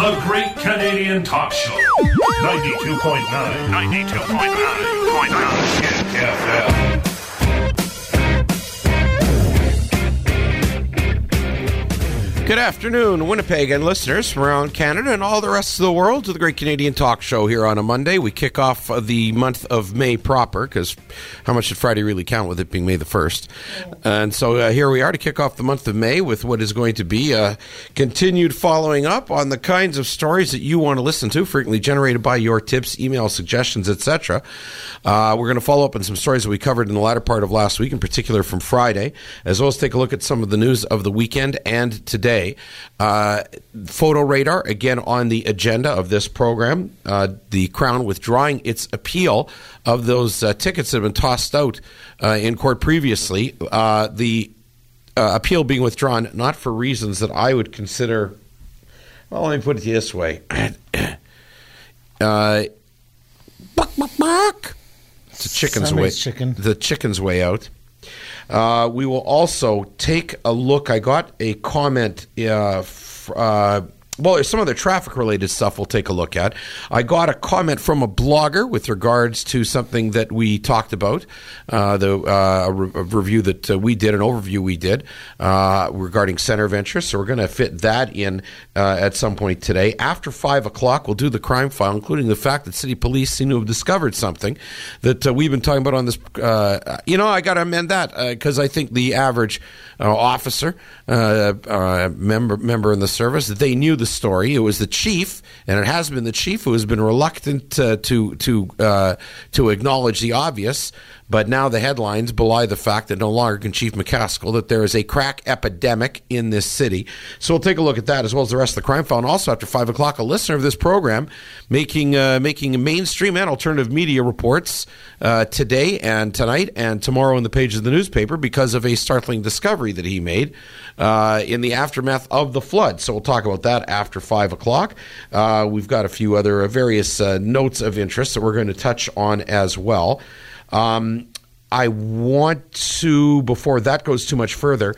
The Great Canadian Talk Show. 92.9. 92.9. FM. Good afternoon, Winnipeg and listeners from around Canada and all the rest of the world to the Great Canadian Talk Show here on a Monday. We kick off the month of May proper because how much did Friday really count with it being May the 1st? And so uh, here we are to kick off the month of May with what is going to be a continued following up on the kinds of stories that you want to listen to, frequently generated by your tips, email suggestions, etc. Uh, we're going to follow up on some stories that we covered in the latter part of last week, in particular from Friday, as well as take a look at some of the news of the weekend and today. Uh, photo radar again on the agenda of this program. Uh, the Crown withdrawing its appeal of those uh, tickets that have been tossed out uh, in court previously. Uh, the uh, appeal being withdrawn not for reasons that I would consider. Well, let me put it this way. uh, buck, buck, buck. It's a chicken's way. Chicken. The chicken's way out. Uh, we will also take a look. I got a comment. Uh, f- uh, well, some other traffic related stuff we'll take a look at. I got a comment from a blogger with regards to something that we talked about, uh, the uh, re- review that uh, we did, an overview we did uh, regarding center of interest. So we're going to fit that in uh, at some point today. After five o'clock, we'll do the crime file, including the fact that city police seem to have discovered something that uh, we've been talking about on this. You know, I got to amend that because I think the average officer, member member in the service, they knew the story. It was the chief, and it has been the chief who has been reluctant uh, to to uh, to acknowledge the obvious. But now the headlines belie the fact that no longer can Chief McCaskill that there is a crack epidemic in this city. So we'll take a look at that as well as the rest of the crime file. And also after five o'clock, a listener of this program making uh, making mainstream and alternative media reports uh, today and tonight and tomorrow in the pages of the newspaper because of a startling discovery that he made uh, in the aftermath of the flood. So we'll talk about that after five o'clock. Uh, we've got a few other uh, various uh, notes of interest that we're going to touch on as well. Um, I want to, before that goes too much further,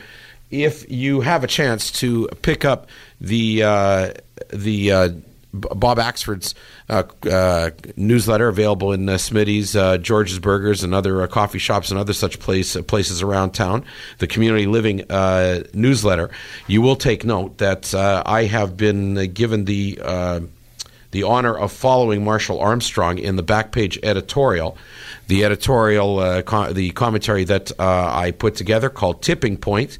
if you have a chance to pick up the uh, the uh, Bob Axford's uh, uh, newsletter available in uh, Smitty's, uh, George's Burgers, and other uh, coffee shops and other such place, places around town, the Community Living uh, newsletter, you will take note that I have been given the. The honor of following Marshall Armstrong in the back page editorial. The editorial, uh, co- the commentary that uh, I put together called Tipping Point.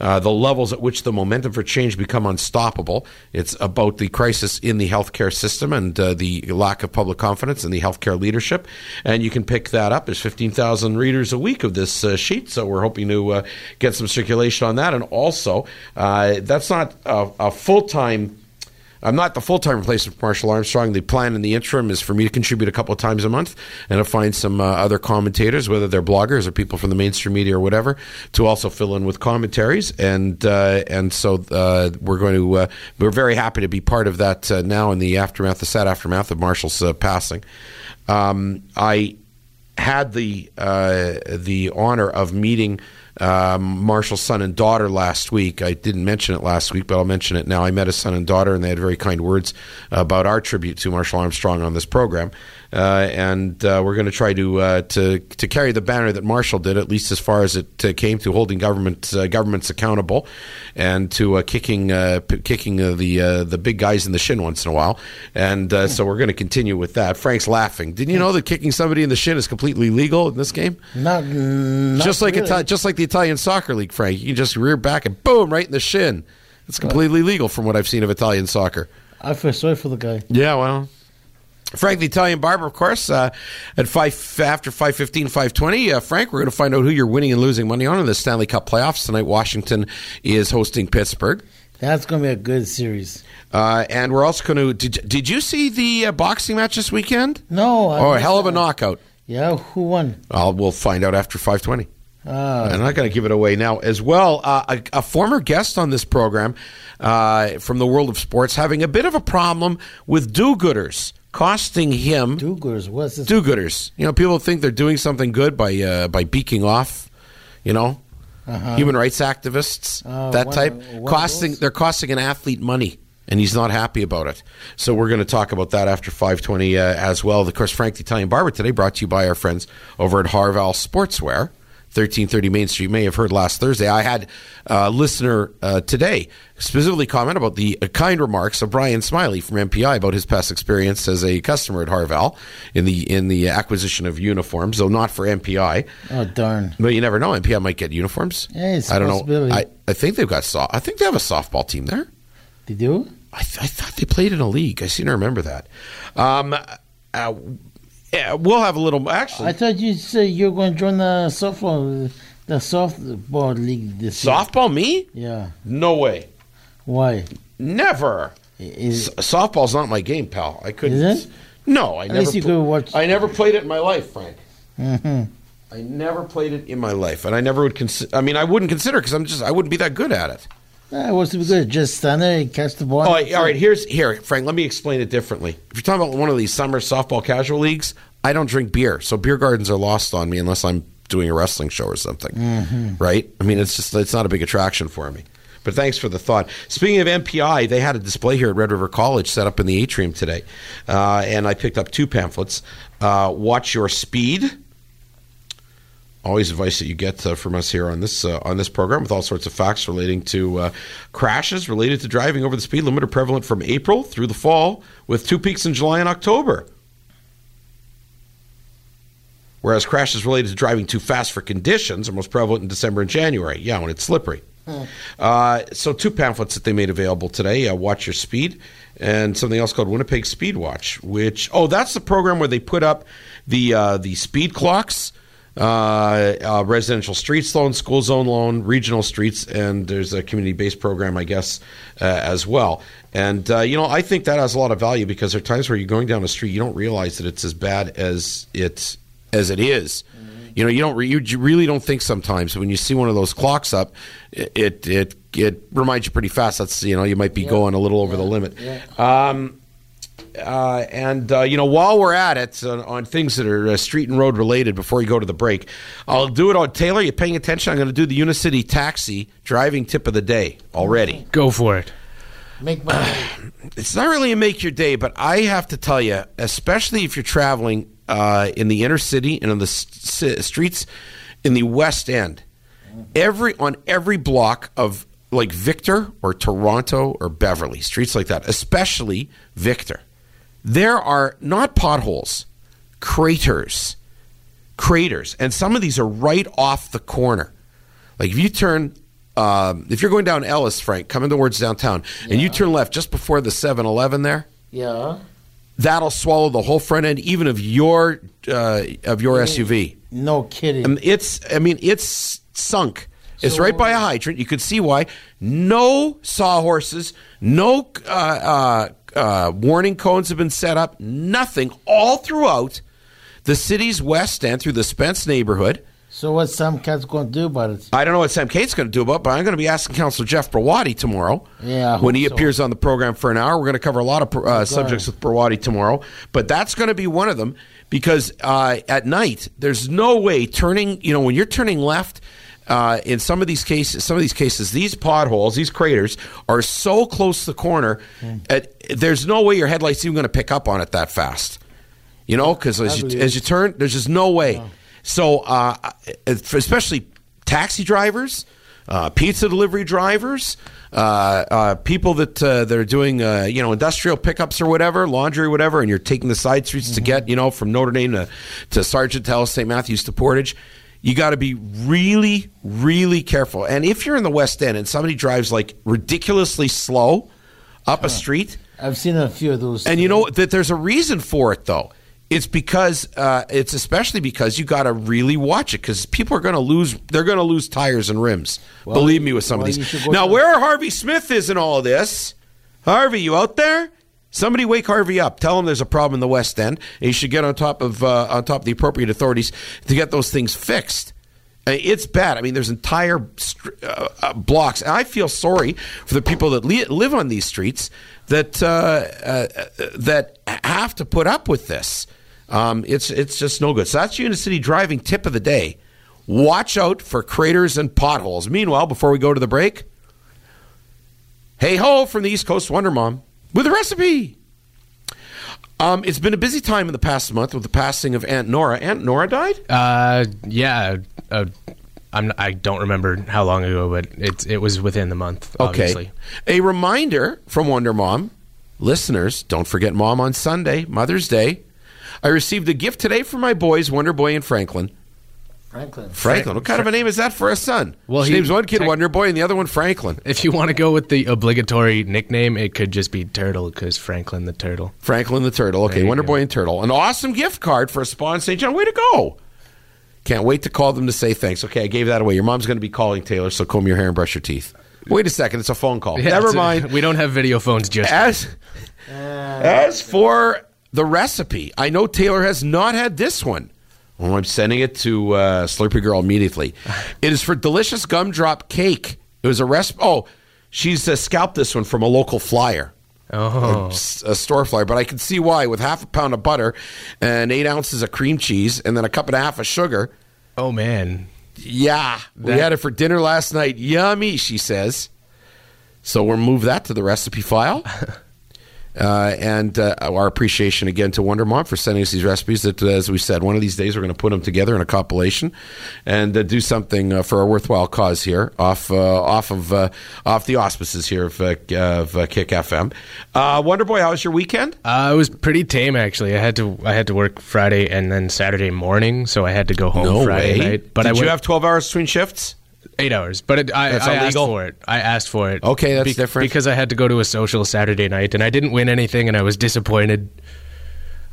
Uh, the levels at which the momentum for change become unstoppable. It's about the crisis in the healthcare system and uh, the lack of public confidence in the healthcare leadership. And you can pick that up. There's 15,000 readers a week of this sheet, so we're hoping to get some circulation on that. And also, that's not a, a full time I'm not the full time replacement for Marshall Armstrong. The plan in the interim is for me to contribute a couple of times a month and to find some uh, other commentators, whether they're bloggers or people from the mainstream media or whatever, to also fill in with commentaries. And uh, and so uh, we're going to uh, we're very happy to be part of that uh, now in the aftermath, the sad aftermath of Marshall's uh, passing. Um, I had the the honor of meeting um, Marshall's son and daughter last week. I didn't mention it last week, but I'll mention it now. I met his son and daughter, and they had very kind words about our tribute to Marshall Armstrong on this program. Uh, and uh, we're going to try to uh, to to carry the banner that Marshall did, at least as far as it uh, came to holding government uh, governments accountable, and to uh, kicking uh, p- kicking uh, the uh, the big guys in the shin once in a while. And uh, so we're going to continue with that. Frank's laughing. Didn't you know that kicking somebody in the shin is completely legal in this game? Not, not just like really. Ita- just like the Italian soccer league, Frank. You can just rear back and boom, right in the shin. It's completely legal from what I've seen of Italian soccer. I feel sorry for the guy. Yeah, well. Frank, the Italian barber, of course, uh, at five after five fifteen, five twenty. Uh, Frank, we're going to find out who you're winning and losing money on in the Stanley Cup playoffs tonight. Washington is hosting Pittsburgh, That's going to be a good series. uh, and we're also going to. Did, did you see the uh, boxing match this weekend? No. I Oh, a hell of a knockout! Yeah, who won? I'll, we'll find out after five twenty. Uh, I'm not going to give it away now. As well, uh, a, a former guest on this program uh, from the world of sports having a bit of a problem with do-gooders, costing him do-gooders. What's this? do-gooders. You know, people think they're doing something good by uh, by beaking off. You know, Uh-huh. human rights activists, Uh, that one type, one costing they're costing an athlete money. and he's not happy about it. So we're going to talk about that after 520 uh, as well. Of course, Frank the Italian Barber today brought to you by our friends over at Harval Sportswear. 1330 Main Street. You may have heard last Thursday. I had a listener uh, today specifically comment about the uh, kind remarks of Brian Smiley from MPI about his past experience as a customer at Harval in the in the acquisition of uniforms, though not for MPI. Oh darn! But you never know. MPI might get uniforms. Yeah, I don't know. I, I think they've got soft. I think they have a softball team there. They do? I, th- I thought they played in a league. I seem to remember that. Um, uh, yeah, we'll have a little. Actually, I thought you said you were going to join the softball, the softball league this year. softball. Me? Yeah. No way. Why? Never. Is S- softball's not my game, pal. I couldn't. Is it? No, I At never. least you pl- watch- I never played it in my life, Frank. hmm I never played it in my life, and I never would consider. I mean, I wouldn't consider because I'm just. I wouldn't be that good at it. What's to be good? Just stand there and catch the ball. Oh, all right. Here's here, Frank. Let me explain it differently. If you're talking about one of these summer softball casual leagues, I don't drink beer, so beer gardens are lost on me unless I'm doing a wrestling show or something. Right? I mean, it's just it's not a big attraction for me. But thanks for the thought. Speaking of MPI, they had a display here at Red River College set up in the atrium today, uh, and I picked up two pamphlets. Uh, Watch your speed always advice that you get uh, from us here on this uh, on this program with all sorts of facts relating to uh, crashes related to driving over the speed limit are prevalent from April through the fall, with two peaks in July and October. Whereas crashes related to driving too fast for conditions are most prevalent in December and January. Yeah, when it's slippery. Uh, so two pamphlets that they made available today: uh, "Watch Your Speed" and something else called "Winnipeg Speed Watch." Which oh, that's the program where they put up the uh, the speed clocks, uh, uh, residential streets loan, school zone loan, regional streets, and there's a community based program, I guess, uh, as well. And uh, you know, I think that has a lot of value because there are times where you're going down the street, you don't realize that it's as bad as it as it is. You know, you don't re- you really don't think sometimes when you see one of those clocks up, it it it, it reminds you pretty fast. That's you know you might be going a little over the limit. Um, uh, and uh, you know, while we're at it on, on things that are uh, street and road related, before you go to the break, I'll do it on Taylor. You paying attention? I'm going to do the Unicity taxi driving tip of the day already. Go for it. Make my It's not really a make your day, but I have to tell you, especially if you're traveling uh, in the inner city and on the s- s- streets in the West End, every on every block of like Victor or Toronto or Beverly, streets like that, especially Victor, there are not potholes, craters, craters, and some of these are right off the corner. Like if you turn, um, if you're going down Ellice, Frank, coming towards downtown, and you turn left just before the 7-Eleven there, yeah. that'll swallow the whole front end, even of your uh, of your SUV. No kidding. Um, it's, I mean, it's sunk. It's So- right by a hydrant. You could see why. No sawhorses, no uh, uh, uh, warning cones have been set up. Nothing. All throughout the city's west end, through the Spence neighborhood. so what's Sam Katz going to do about it? I don't know what Sam Katz going to do about it, but I'm going to be asking Councillor Jeff Browaty tomorrow. Yeah, When he so. appears on the program for an hour, we're going to cover a lot of uh, subjects with Browaty tomorrow. But that's going to be one of them because uh, at night, there's no way turning, you know, when you're turning left, uh, in some of these cases, some of these cases, these potholes, these craters are so close to the corner, Hmm. uh, there's no way your headlights even going to pick up on it that fast. You know, because as you, as you turn, there's just no way. So, uh, especially taxi drivers, uh, pizza delivery drivers, uh, uh, people that uh, that are doing uh, you know industrial pickups or whatever, laundry or whatever, and you're taking the side streets to get you know from Notre Dame to, to Sargent to St. Matthews to Portage. You got to be really, really careful. And if you're in the West End and somebody drives like ridiculously slow up a street, I've seen a few of those. and you know that there's a reason for it, though. It's because uh, it's especially because you got to really watch it because people are going to lose. They're going to lose tires and rims. Well, Believe me, with some well, of these. Now, down- where Harvey Smith is in all of this? Harvey, you out there? Somebody wake Harvey up. Tell him there's a problem in the West End, he should get on top of uh, on top of the appropriate authorities to get those things fixed. Uh, It's bad. I mean, there's entire uh, uh, blocks. And I feel sorry for the people that li- live on these streets that uh, uh, that have to put up with this. Um, it's it's just no good. So that's Unicity driving tip of the day. Watch out for craters and potholes. Meanwhile, before we go to the break, Hey ho from the East Coast Wonder Mom with a recipe. Um, it's been a busy time in the past month with the passing of Aunt Nora. Aunt Nora died? Uh, yeah. Uh, I'm, I don't remember how long ago, but it, it was within the month, obviously. Okay. A reminder from Wonder Mom listeners don't forget Mom on Sunday, Mother's Day. I received a gift today from my boys, Wonder Boy and Franklin. Franklin. Franklin. What kind of a name is that for a son? Well, His he- name's one kid tech- Wonder Boy and the other one Franklin. If you want to go with the obligatory nickname, it could just be Turtle because Franklin the Turtle. Franklin the Turtle. Okay, Wonder go. Boy and Turtle. An awesome gift card for a spa in St. John. Way to go. Can't wait to call them to say thanks. Okay, I gave that away. Your mom's going to be calling Taylor, so comb your hair and brush your teeth. Wait a second, it's a phone call. Yeah, Never it's a- mind. we don't have video phones just yet. As as for the recipe, I know Taylor has not had this one. Well, I'm sending it to uh, Slurpee Girl immediately. It is for delicious gumdrop cake. It was a recipe. Oh, she's uh, scalped this one from a local flyer. Oh. s- a store flyer, but I can see why. With half a pound of butter and eight ounces of cream cheese, and then a cup and a half of sugar. Oh, man. Yeah, we had it for dinner last night. Yummy, she says. So we'll move that to the recipe file. Uh, and uh, our appreciation again to Wonder Mom for sending us these recipes. That, as we said, one of these days we're going to put them together in a compilation and uh, do something uh, for a worthwhile cause here, off uh, off of uh, off the auspices here of, uh, of uh, Kick FM. Uh, Wonder Boy, how was your weekend? Uh, it was pretty tame actually. I had to I had to work Friday and then Saturday morning, so I had to go home Friday night. But Did I you have twelve hours between shifts? Eight hours. But it, I, I asked for it. I asked for it. Okay, that's different. because I had to go to a social Saturday night and I didn't win anything and I was disappointed.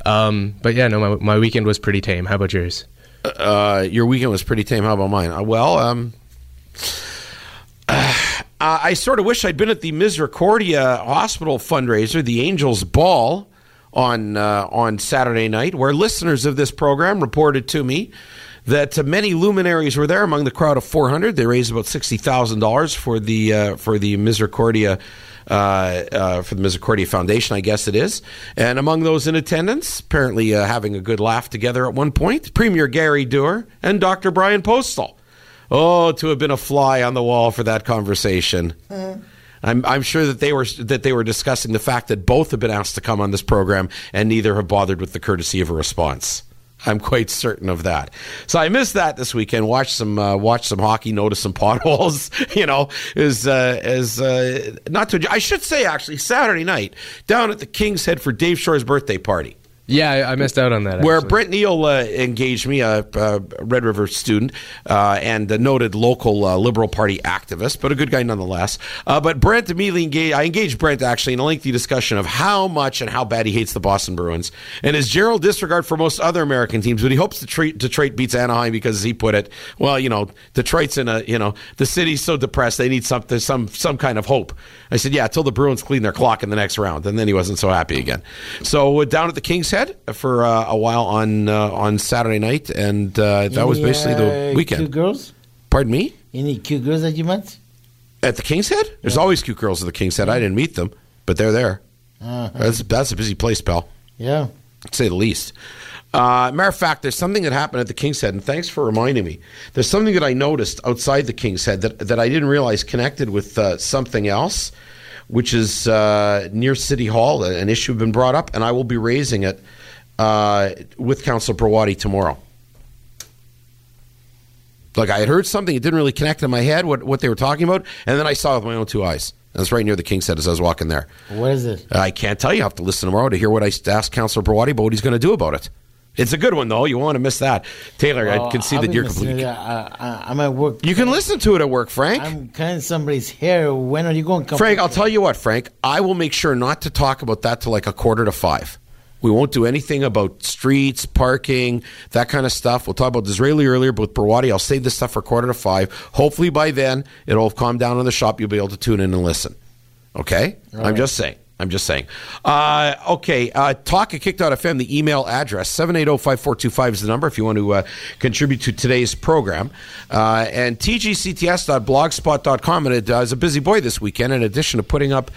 Um, but yeah, no, my my weekend was pretty tame. How about yours? uh, your weekend was pretty tame. How about mine? Uh, well, um, uh, I sort of wish I'd been at the Misericordia Hospital fundraiser, the Angels Ball, on uh, on Saturday night, where listeners of this program reported to me that uh, many luminaries were there among the crowd of 400. They raised about sixty thousand dollars for the uh, for the Misericordia. Uh, uh, for the Misericordia Foundation, I guess it is. And among those in attendance, apparently uh, having a good laugh together at one point, Premier Gary Doer and Dr. Brian Postl. Oh, to have been a fly on the wall for that conversation. I'm, I'm sure that they were that they were discussing the fact that both have been asked to come on this program and neither have bothered with the courtesy of a response. I'm quite certain of that. So I missed that this weekend. Watched some uh, watched some hockey, noticed some potholes. You know, is uh, is uh, not to. I should say actually Saturday night down at the King's Head for Dave Shore's birthday party Yeah, I, missed out on that. where actually. Brent Neal uh, engaged me, a, a Red River student uh, and a noted local uh, Liberal Party activist, but a good guy nonetheless. Uh, but Brent immediately engaged. I engaged Brent actually in a lengthy discussion of how much and how bad he hates the Boston Bruins and his general disregard for most other American teams. But he hopes Detroit, Detroit beats Anaheim because, as he put it, well, you know, Detroit's in a, you know, the city's so depressed they need something, some, some kind of hope. I said, yeah, until the Bruins clean their clock in the next round, and then he wasn't so happy again. So uh, down at the King's Head for uh, a while on uh, on Saturday night, and uh, that was Any, basically the uh, Cute weekend. girls? Pardon me. Any cute girls that you met? At the King's Head, there's always cute girls at the King's Head. I didn't meet them, but they're there. Uh-huh. That's that's a busy place, pal. Yeah. to say the least. Uh, matter of fact, there's something that happened at the King's Head, and thanks for reminding me. There's something that I noticed outside the King's Head that, that I didn't realize connected with uh, something else, which is uh, near City Hall. An issue been brought up, and I will be raising it uh, with Council Browaty tomorrow. Like I had heard something, it didn't really connect in my head what, what they were talking about, and then I saw it with my own two eyes. That's right near the King's Head as I was walking there. What is it? I can't tell you. I have to listen tomorrow to hear what I asked Councillor Browaty about what he's going to do about it. It's a good one, though. You won't want to miss that. Taylor, I can see I'll that you're completely. I, I'm at work. You can listen to it at work, Frank. I'm cutting somebody's hair. When are you going to come? Frank, I'll tell you what, Frank. I will make sure not to talk about that till like a quarter to five. We won't do anything about streets, parking, that kind of stuff. We'll talk about Disraeli earlier, but with Browaty, I'll save this stuff for quarter to five. Hopefully by then, it'll have calmed down in the shop. You'll be able to tune in and listen. Okay? I'm just saying. I'm just saying. Uh, okay, uh, talk at kick.fm, the email address, 780-5425 is the number if you want to uh, contribute to today's program. Uh, and tgcts.blogspot.com, and it uh, is a busy boy this weekend in addition to putting up,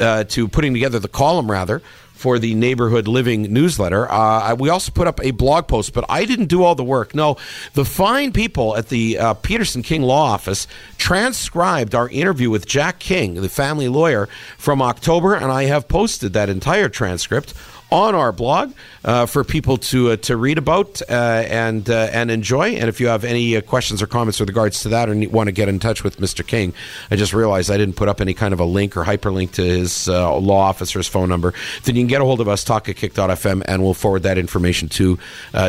uh, to putting together the column, rather, for the neighborhood living newsletter. Uh, we also put up a blog post, but I didn't do all the work. No, the fine people at the uh, Peterson King Law Office transcribed our interview with Jack King, the family lawyer from October, and I have posted that entire transcript on our blog uh, for people to uh, to read about uh, and uh, and enjoy. And if you have any uh, questions or comments with regards to that, or want to get in touch with Mr. King, I just realized I didn't put up any kind of a link or hyperlink to his law officer's phone number. Then you can get a hold of us, talk at kick.fm, and we'll forward that information to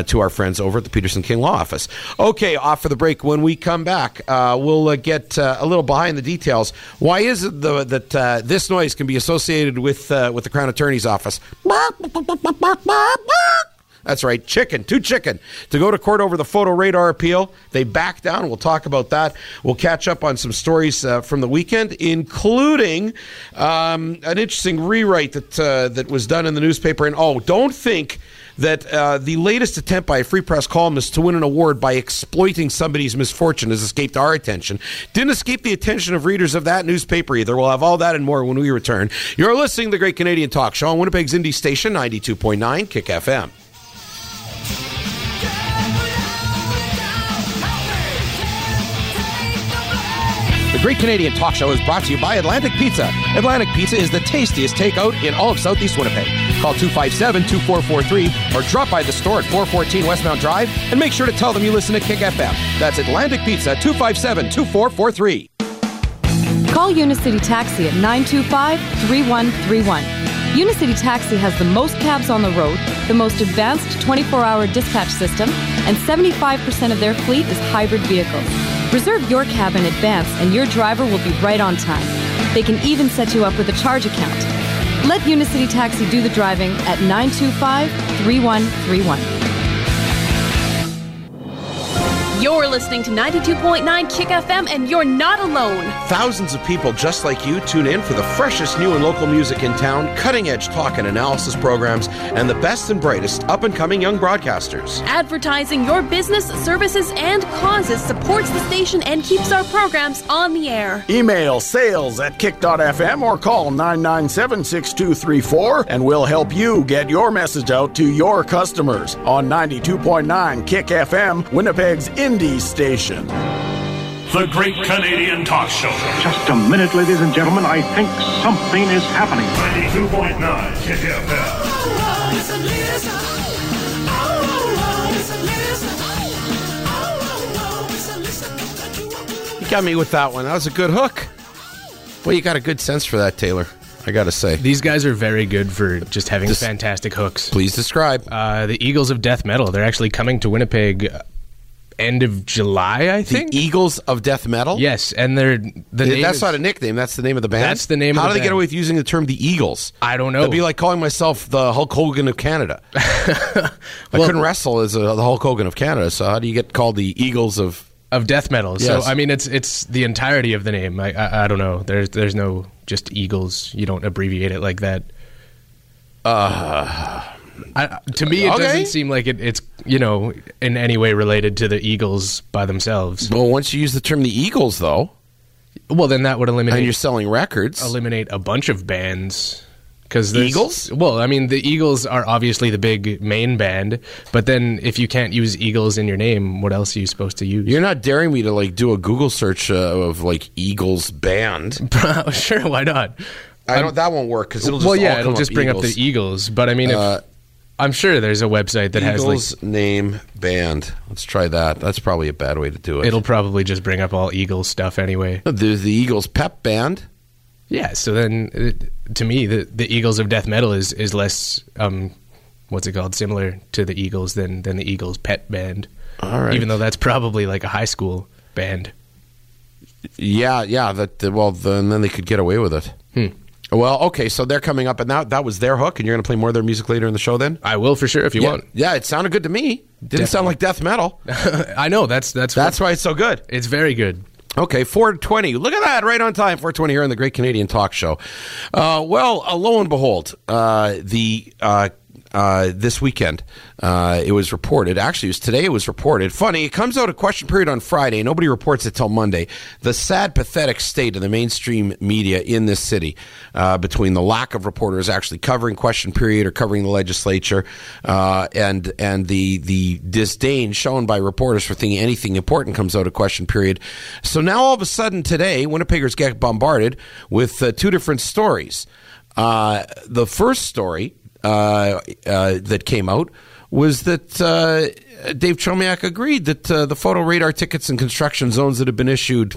to our friends over at the Peterson King Law Office. Okay, off for the break. When we come back, we'll get a little behind the details. Why is it the, that this noise can be associated with with the Crown Attorney's office? That's right, chicken, two chicken to go to court over the photo radar appeal. They back down. We'll talk about that. We'll catch up on some stories uh, from the weekend, including um, an interesting rewrite that uh, that was done in the newspaper. And oh, don't think that uh, the latest attempt by a free press columnist to win an award by exploiting somebody's misfortune has escaped our attention. Didn't escape the attention of readers of that newspaper either. We'll have all that and more when we return. You're listening to the Great Canadian Talk Show on Winnipeg's Indie Station, 92.9 Kick FM. The Great Canadian Talk Show is brought to you by Atlantic Pizza. Atlantic Pizza is the tastiest takeout in all of Southeast Winnipeg. Call 257 2443 or drop by the store at 414 Westmount Drive and make sure to tell them you listen to Kick FM. That's Atlantic Pizza 257 2443. Call Unicity Taxi at 925 3131. Unicity Taxi has the most cabs on the road, the most advanced 24 hour dispatch system, and 75% of their fleet is hybrid vehicles. Reserve your cab in advance and your driver will be right on time. They can even set you up with a charge account. Let Unicity Taxi do the driving at 925 3131. You're listening to 92.9 Kick FM, and you're not alone. Thousands of people just like you tune in for the freshest new and local music in town, cutting edge talk and analysis programs, and the best and brightest up and coming young broadcasters. Advertising your business, services, and causes supports the station and keeps our programs on the air. Email sales at kick.fm or call 997 6234, and we'll help you get your message out to your customers on 92.9 Kick FM, Winnipeg's indie station. The Great Canadian Talk Show. Just a minute, ladies and gentlemen. I think something is happening. 92.9 Kick FM. You got me with that one. That was a good hook. Well, you got a good sense for that, Taylor. I got to say. These guys are very good for just having This- fantastic hooks. Please describe. Uh, the Eagles of Death Metal. They're actually coming to Winnipeg end of July, I The think. Eagles of Death Metal? yes, and they're the name That's is- not a nickname. That's the name of the band. That's the name of How the do they get band. away with using the term the Eagles? I don't know. That'd be like calling myself the Hulk Hogan of Canada. I couldn't wrestle as a, the Hulk Hogan of Canada. So how do you get called the Eagles of? of death metal. Yes. So I mean, it's it's the entirety of the name. I, I I don't know. There's there's no just Eagles. You don't abbreviate it like that. Uh, I, to me, it Okay. doesn't seem like it, it's you know in any way related to the Eagles by themselves. Well, once you use the term the Eagles, though, Well, then that would and eliminate you're selling records, eliminate a bunch of bands. Because Eagles? Well, I mean, the Eagles are obviously the big main band, but then if you can't use Eagles in your name, what else are you supposed to use? you're not daring me to like do a Google search uh, of like Eagles band. sure, why not? I don't. That won't work because it'll just well, yeah, it'll just bring Eagles. up the Eagles. But I mean, if, Uh, I'm sure there's a website that has Eagles like name band. Let's try that. That's probably a bad way to do it. it'll probably just bring up all Eagles stuff anyway. There's the Eagles pep band. Yeah, so then it, to me, the the Eagles of death metal is is less um, what's it called, similar to the Eagles than than the Eagles pet band. All right. Even though that's probably like a high school band. Yeah, yeah. That uh, well, then then they could get away with it. Hmm. Well, okay. So they're coming up, and that that was their hook, and you're going to play more of their music later in the show. Then I will for sure if you yeah, want. yeah. It sounded good to me. Didn't sound like death metal. I know that's that's That's why it's so good. it's very good. Okay, 420. Look at that, right on time. 420 here on the Great Canadian Talk Show. Uh, well, uh, lo and behold, uh, the uh, this weekend. Uh, it was reported. Actually, it was today. It was reported. Funny, it comes out a question period on Friday. Nobody reports it till Monday. The sad, pathetic state of the mainstream media in this city, uh, between the lack of reporters actually covering question period or covering the legislature, uh, and and the the disdain shown by reporters for thinking anything important comes out of question period. So now all of a sudden today, Winnipeggers get bombarded with uh, two different stories. Uh, the first story uh, uh, that came out was that uh, Dave Chomiak agreed that uh, the photo radar tickets and construction zones that have been issued,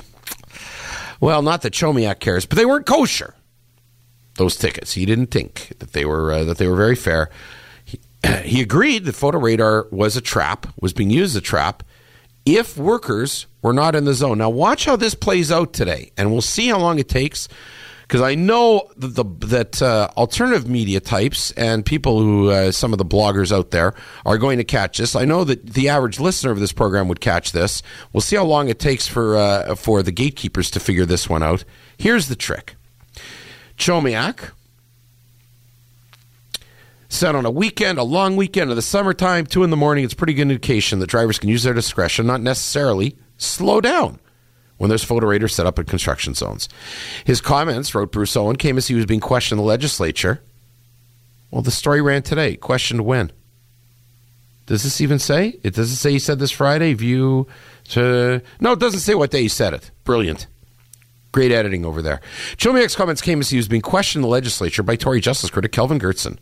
well, not that Chomiak cares, but they weren't kosher. Those tickets, he didn't think that they were that they were very fair. He, he agreed that photo radar was a trap, was being used as a trap, if workers were not in the zone. Now, watch how this plays out today, and we'll see how long it takes because I know that, the, that uh, alternative media types and people who, uh, some of the bloggers out there, are going to catch this. I know that the average listener of this program would catch this. We'll see how long it takes for uh, for the gatekeepers to figure this one out. Here's the trick: Chomiak said on a weekend, a long weekend of the summertime, two in the morning, it's pretty good indication that drivers can use their discretion, not necessarily slow down when there's photo radar set up in construction zones. His comments, wrote Bruce Owen, came as he was being questioned in the legislature. Well, the story ran today. Questioned when? Does this even say? It doesn't say he said this Friday. View to no, it doesn't say what day he said it. Brilliant. Great editing over there. Chomiak's comments came as he was being questioned in the legislature by Tory Justice critic Kelvin Goertzen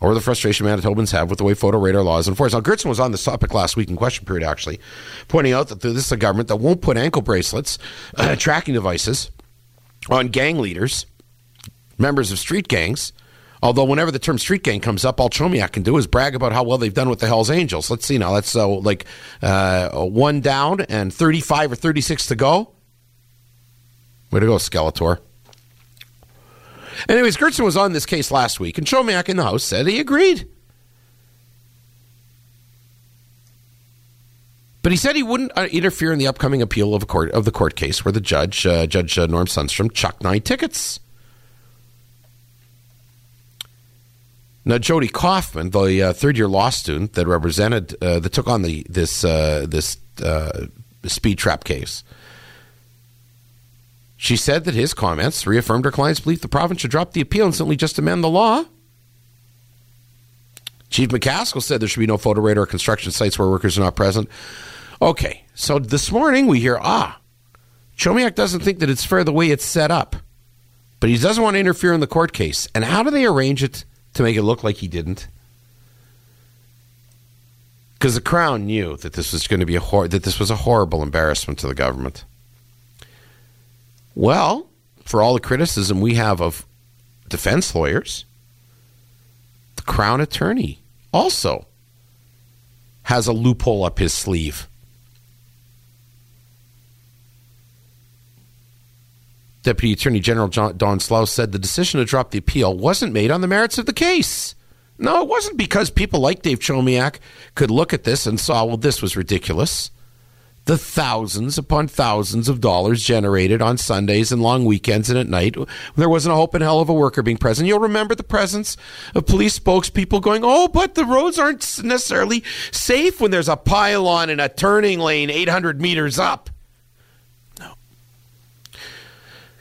or the frustration Manitobans have with the way photo radar law is enforced. Now, Goertzen was on this topic last week in question period, actually, pointing out that this is a government that won't put ankle bracelets, uh, tracking devices on gang leaders, members of street gangs. Although, whenever the term street gang comes up, all Chomiak can do is brag about how well they've done with the Hells Angels. Let's see now. That's uh, like uh, one down and 35 or 36 to go. Way to go, Skeletor. Anyways, Goertzen was on this case last week, and Chomiak in the House said he agreed. But he said he wouldn't uh, interfere in the upcoming appeal of, a court, of the court case where the judge, uh, Judge uh, Norm Sundstrom, chucked nine tickets. Now, Jody Kaufman, the uh, third-year law student that represented, uh, that took on the this uh, this speed trap case, she said that his comments reaffirmed her client's belief the province should drop the appeal and simply just amend the law. Chief McCaskill said there should be no photo radar construction sites where workers are not present. Okay, so this morning we hear, ah, Chomiak doesn't think that it's fair the way it's set up, but he doesn't want to interfere in the court case. And how do they arrange it to make it look like he didn't? Because the Crown knew that this was going to be a hor- that this was a horrible embarrassment to the government. Well, for all the criticism we have of defense lawyers, the Crown Attorney also has a loophole up his sleeve. Deputy Attorney General John, Don Slough said the decision to drop the appeal wasn't made on the merits of the case. No, it wasn't because people like Dave Chomiak could look at this and saw, well, this was ridiculous the thousands upon thousands of dollars generated on Sundays and long weekends and at night. There wasn't a hope in hell of a worker being present. You'll remember the presence of police spokespeople going, Oh, but the roads aren't necessarily safe when there's a pylon in a turning lane 800 meters up. No.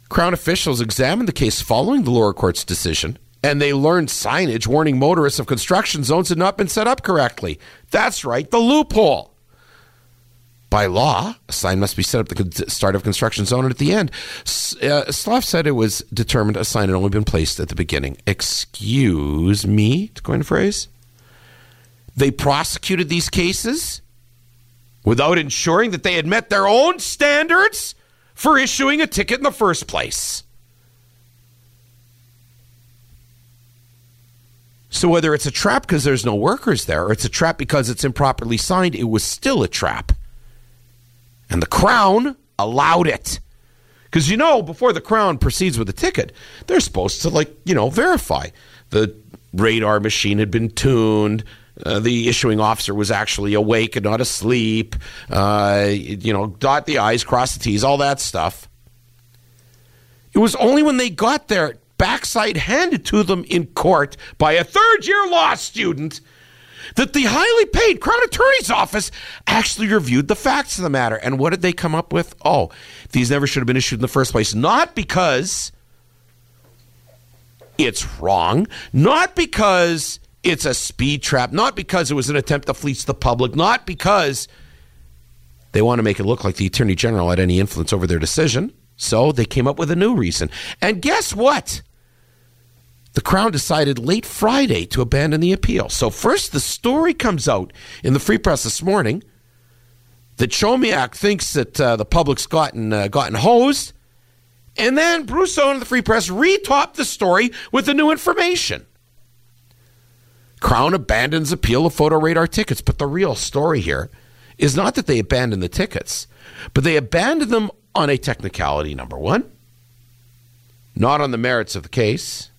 Crown officials examined the case following the lower court's decision and they learned signage warning motorists of construction zones had not been set up correctly. That's right, the loophole by law, a sign must be set up at the start of construction zone and at the end. Uh, Slough said it was determined a sign had only been placed at the beginning. Excuse me, to coin a phrase. They prosecuted these cases without ensuring that they had met their own standards for issuing a ticket in the first place. So whether it's a trap because there's no workers there, or it's a trap because it's improperly signed, it was still a trap. And the Crown allowed it. Because you know, before the Crown proceeds with the ticket, they're supposed to, like, you know, verify the radar machine had been tuned. Uh, the issuing officer was actually awake and not asleep. Uh, you know, dot the I's, cross the T's, all that stuff. It was only when they got their backside handed to them in court by a third year law student that the highly paid Crown Attorney's Office actually reviewed the facts of the matter. And what did they come up with? Oh, these never should have been issued in the first place. Not because it's wrong, not because it's a speed trap, not because it was an attempt to fleece the public, not because they want to make it look like the Attorney General had any influence over their decision. So they came up with a new reason. And guess what? The Crown decided late Friday to abandon the appeal. So, first, the story comes out in the Free Press this morning that Chomiak thinks that uh, the public's gotten, uh, gotten hosed. And then Bruce of the Free Press retopped the story with the new information. Crown abandons appeal of photo radar tickets. But the real story here is not that they abandoned the tickets, but they abandoned them on a technicality, number one, not on the merits of the case.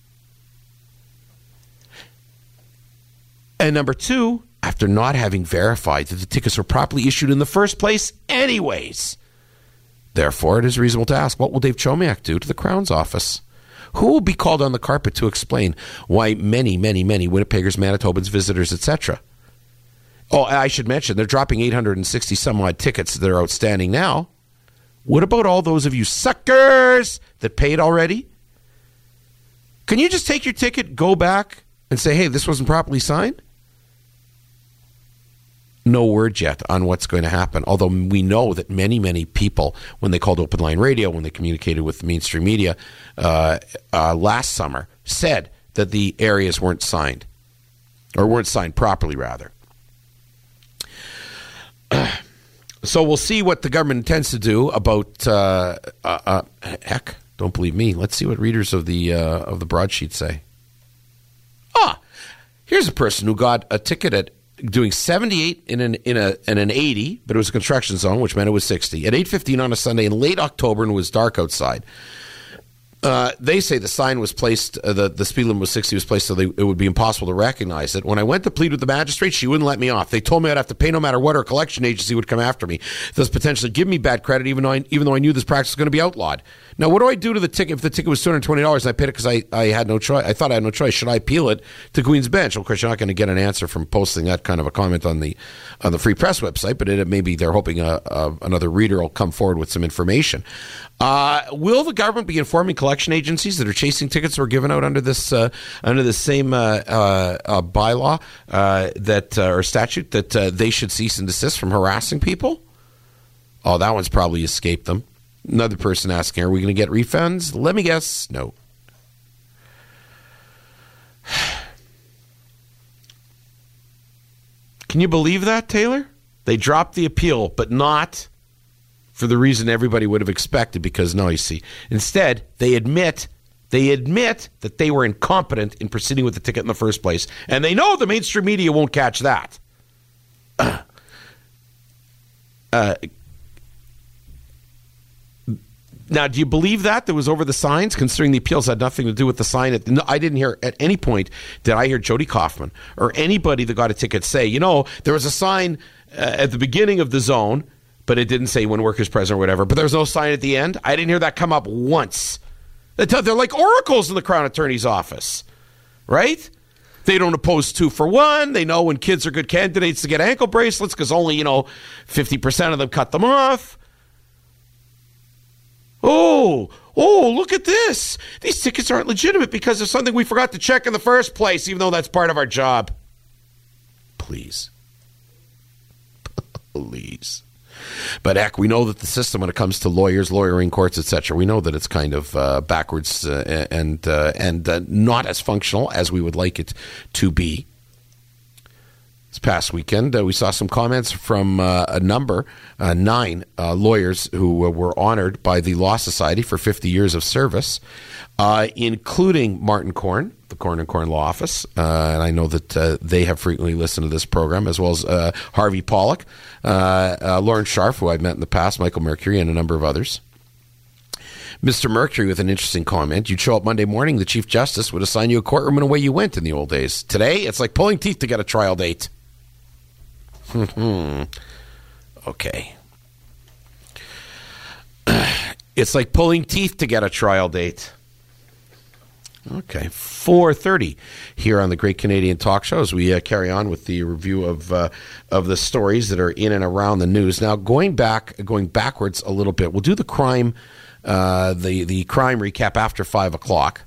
And number two, after not having verified that the tickets were properly issued in the first place, anyways. Therefore, it is reasonable to ask what will Dave Chomiak do to the Crown's office? Who will be called on the carpet to explain why many, many, many Winnipeggers, Manitobans, visitors, etc. Oh, I should mention they're dropping 860 some odd tickets that are outstanding now. What about all those of you suckers that paid already? Can you just take your ticket, go back, and say, hey, this wasn't properly signed? No word yet on what's going to happen. Although we know that many, many people, when they called Open Line Radio, when they communicated with the mainstream media uh, uh, last summer, said that the areas weren't signed, or weren't signed properly, rather. so we'll see what the government intends to do about. Uh, uh, uh heck, don't believe me. Let's see what readers of the uh, of the broadsheet say. Ah, here's a person who got a ticket at doing 78 in an in a in an 80, but it was a construction zone, which meant it was 60 at 8:15 on a Sunday in late October, and it was dark outside. Uh, they say the sign was placed, uh, the, the speed limit was 60 was placed so they, it would be impossible to recognize it. When I went to plead with the magistrate, she wouldn't let me off. They told me I'd have to pay no matter what, or collection agency would come after me, thus potentially give me bad credit, even though I, even though I knew this practice was going to be outlawed. Now, what do I do to the ticket if the ticket was two hundred twenty dollars I paid it because I, I had no choice? I thought I had no choice. Should I appeal it to Queen's Bench? Well, of course, you're not going to get an answer from posting that kind of a comment on the on the Free Press website, but it, maybe they're hoping a, a, another reader will come forward with some information. Uh, will the government be informing collection agencies that are chasing tickets that were given out under this uh, under the same uh, uh, uh bylaw uh, that or statute that they should cease and desist from harassing people? Oh, that one's probably escaped them. Another person asking, Are we going to get refunds? Let me guess, no. Can you believe that, Taylor? They dropped the appeal, but not for the reason everybody would have expected because no, you see. Instead, they admit they admit that they were incompetent in proceeding with the ticket in the first place. And they know the mainstream media won't catch that. Uh, now, do you believe that that was over the signs, considering the appeals had nothing to do with the sign? At, I didn't hear at any point did I hear Jody Kaufman or anybody that got a ticket say, you know, there was a sign uh, at the beginning of the zone, but it didn't say when workers present or whatever. But there was no sign at the end. I didn't hear that come up once. They're like oracles in the Crown Attorney's office, right? They don't oppose two for one. They know when kids are good candidates to get ankle bracelets because only, you know, 50% of them cut them off. Oh, oh, look at this. These tickets aren't legitimate because of something we forgot to check in the first place, even though that's part of our job. Please. Please. But heck, we know that the system, when it comes to lawyers, lawyering courts, etc., we know that it's kind of uh, backwards uh, and uh, and uh, not as functional as we would like it to be. This past weekend, uh, we saw some comments from uh, a number, uh, nine uh, lawyers who uh, were honored by the Law Society for 50 years of service, uh, including Martin Korn, the Korn and Korn Law Office. and I know that they have frequently listened to this program, as well as Harvey Pollock, Lauren Sharf, who I've met in the past, Michael Mercury, and a number of others. Mr. Mercury with an interesting comment. You'd show up Monday morning, the Chief Justice would assign you a courtroom and away you went in the old days. Today, it's like pulling teeth to get a trial date. okay. It's like pulling teeth to get a trial date. Okay, four thirty here on the Great Canadian Talk Show as we uh, carry on with the review of uh, of the stories that are in and around the news. Now, going back, going backwards a little bit, we'll do the crime, uh, the the crime recap after five o'clock.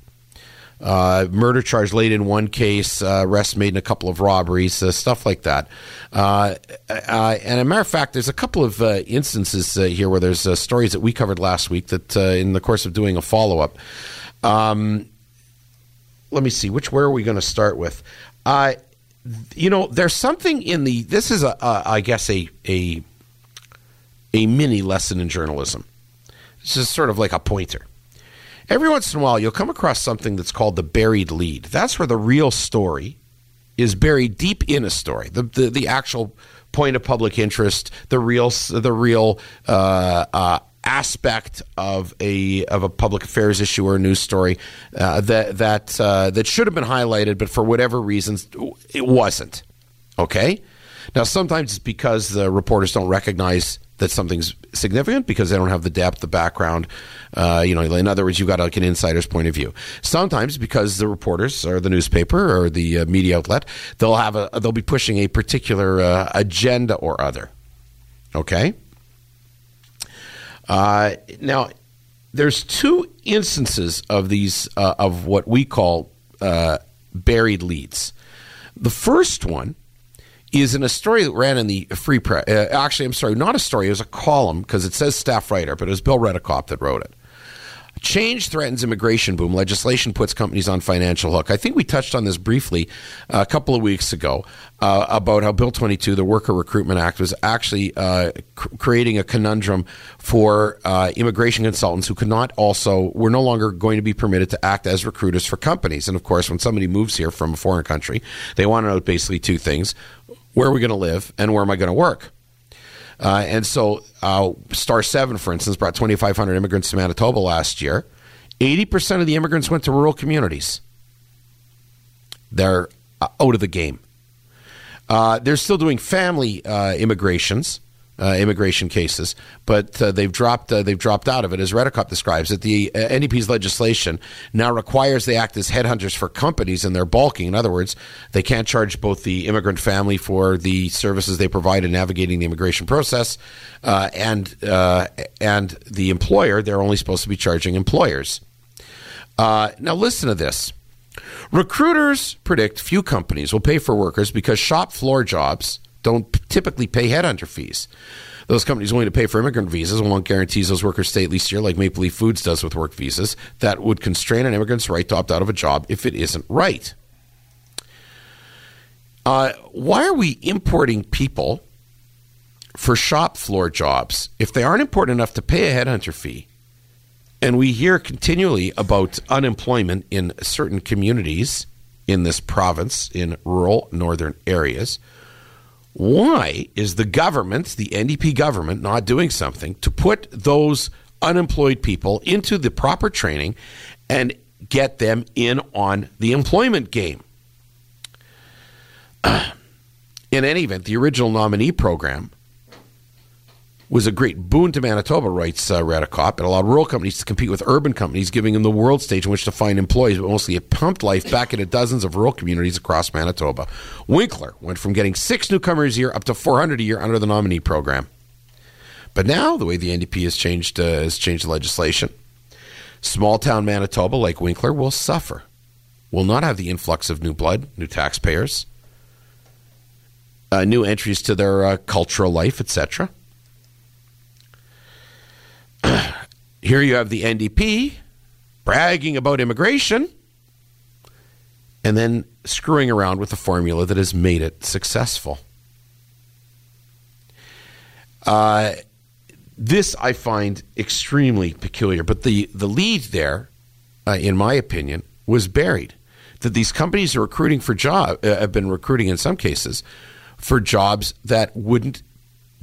Uh, murder charge laid in one case, uh, arrest made in a couple of robberies, uh, stuff like that. Uh, uh, and a matter of fact, there's a couple of instances here where there's stories that we covered last week that, in the course of doing a follow up, um, let me see which where are we going to start with? Uh, you know there's something in the this is a, a I guess a a a mini lesson in journalism. This is sort of like a pointer every once in a while you'll come across something that's called the buried lead that's where the real story is buried deep in a story the the, the actual point of public interest the real the real uh, uh, aspect of a of a public affairs issue or a news story uh, that that uh, that should have been highlighted, but for whatever reasons it wasn't. Okay. Now sometimes it's because the reporters don't recognize that something's significant because they don't have the depth, the background. Uh, you know, in other words, you've got like an insider's point of view. Sometimes because the reporters or the newspaper or the uh, media outlet, they'll have a they'll be pushing a particular uh, agenda or other. Okay. Uh, now, there's two instances of these uh, of what we call uh, buried leads. The first one is in a story that ran in the Free Press. Uh, actually, I'm sorry, not a story. It was a column because it says staff writer, but it was Bill Redekop that wrote it. Change threatens immigration boom. Legislation puts companies on financial hook. I think we touched on this briefly a couple of weeks ago uh, about how Bill 22, the Worker Recruitment Act, was actually uh, cr- creating a conundrum for uh, immigration consultants who could not also, were no longer going to be permitted to act as recruiters for companies. And of course, when somebody moves here from a foreign country, they want to know basically two things where are we going to live and where am I going to work? Uh, and so, uh, Star 7, for instance, brought 2,500 immigrants to Manitoba last year. 80% of the immigrants went to rural communities. They're uh, out of the game. Uh, they're still doing family uh, immigrations uh, immigration cases, but uh, they've dropped uh, they've dropped out of it. As Redekop describes it, the uh, NDP's legislation now requires they act as headhunters for companies, and they're bulking. In other words, they can't charge both the immigrant family for the services they provide in navigating the immigration process, uh, and uh, and the employer. They're only supposed to be charging employers. now, listen to this. Recruiters predict few companies will pay for workers because shop floor jobs don't typically pay headhunter fees. Those companies willing to pay for immigrant visas won't guarantee those workers stay at least a year, like Maple Leaf Foods does with work visas. That would constrain an immigrant's right to opt out of a job if it isn't right. Uh, why are we importing people for shop floor jobs if they aren't important enough to pay a headhunter fee? And we hear continually about unemployment in certain communities in this province, in rural northern areas. Why is the government, the NDP government, not doing something to put those unemployed people into the proper training and get them in on the employment game? in any event, the original nominee program was a great boon to Manitoba, writes uh, Redekop. It allowed rural companies to compete with urban companies, giving them the world stage in which to find employees, but mostly it pumped life back into dozens of rural communities across Manitoba. Winkler went from getting six newcomers a year up to 400 a year under the nominee program. But now, the way the NDP has changed, uh, has changed the legislation, small town Manitoba like Winkler will suffer, will not have the influx of new blood, new taxpayers, uh, new entries to their uh, cultural life, etc. here you have the NDP bragging about immigration and then screwing around with the formula that has made it successful. Uh, this I find extremely peculiar, but the, the lead there, uh, in my opinion, was buried. That these companies are recruiting for job uh, have been recruiting in some cases for jobs that wouldn't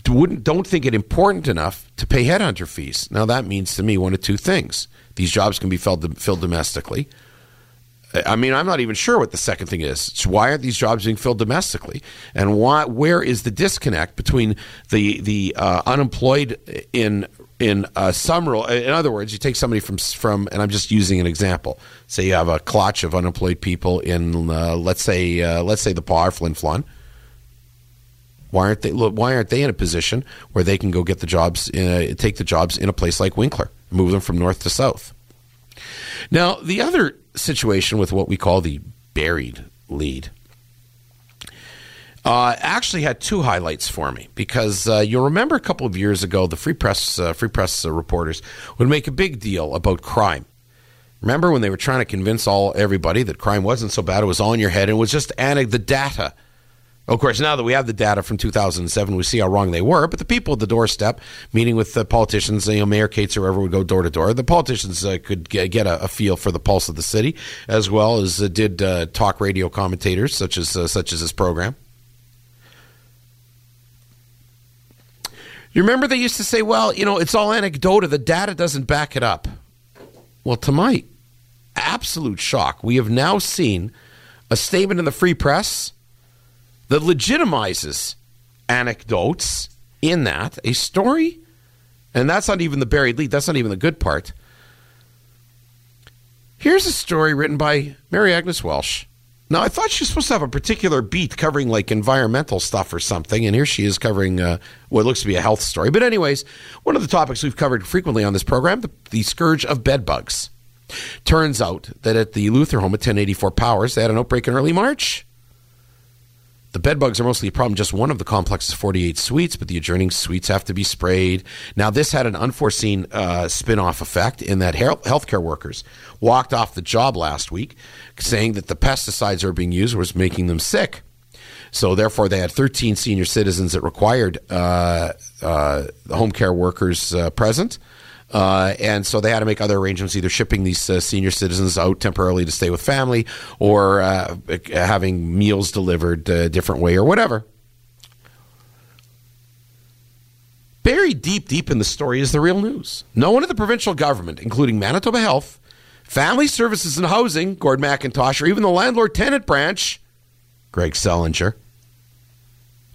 wouldn't don't think it important enough to pay headhunter fees. Now that means to me one of two things: these jobs can be filled filled domestically. I mean, I'm not even sure what the second thing is. It's why aren't these jobs being filled domestically, and why? Where is the disconnect between the the uh, unemployed in in uh, some role? In other words, you take somebody from from, and I'm just using an example. Say you have a clutch of unemployed people in, uh, let's say, uh, let's say the Par Flin Flon. Why aren't they? Why aren't they in a position where they can go get the jobs, uh, take the jobs in a place like Winkler, move them from north to south? Now, the other situation with what we call the buried lead uh, actually had two highlights for me because uh, you'll remember a couple of years ago the Free Press uh, Free Press uh, reporters would make a big deal about crime. Remember when they were trying to convince all everybody that crime wasn't so bad; it was all in your head, and it was just anec- the data. Of course, now that we have the data from 2007, we see how wrong they were. But the people at the doorstep, meeting with the politicians, you know, Mayor Katz or whoever would go door to door, the politicians uh, could get, get a, a, feel for the pulse of the city, as well as uh, did uh, talk radio commentators such as such as this program. You remember they used to say, well, you know, it's all anecdotal. The data doesn't back it up. Well, to my absolute shock, we have now seen a statement in the free press that legitimizes anecdotes in that, a story, and that's not even the buried lead, that's not even the good part. Here's a story written by Mary Agnes Welch now, I thought she was supposed to have a particular beat covering like environmental stuff or something, and here she is covering uh, what looks to be a health story. But, anyways, one of the topics we've covered frequently on this program the, the scourge of bed bugs. Turns out that at the Luther home at 1084 Powers, they had an outbreak in early March. The bed bugs are mostly a problem just one of the complex's 48 suites, but the adjoining suites have to be sprayed. Now, this had an unforeseen uh, spin off effect in that healthcare workers walked off the job last week saying that the pesticides that were being used was making them sick. So, therefore, they had 13 senior citizens that required uh, uh, home care workers uh, present. Uh, and so they had to make other arrangements, either shipping these uh, senior citizens out temporarily to stay with family or uh, having meals delivered a different way or whatever. Buried deep, deep in the story is the real news. No one at the provincial government, including Manitoba Health, Family Services and Housing, Gord Mackintosh, or even the landlord tenant branch, Greg Selinger.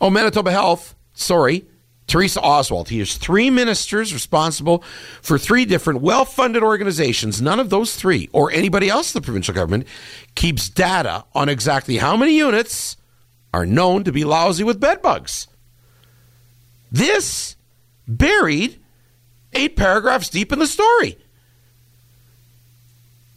Oh, Manitoba Health, sorry, Theresa Oswald. He has three ministers responsible for three different well funded organizations. None of those three, or anybody else in the provincial government, keeps data on exactly how many units are known to be lousy with bedbugs. This buried eight paragraphs deep in the story.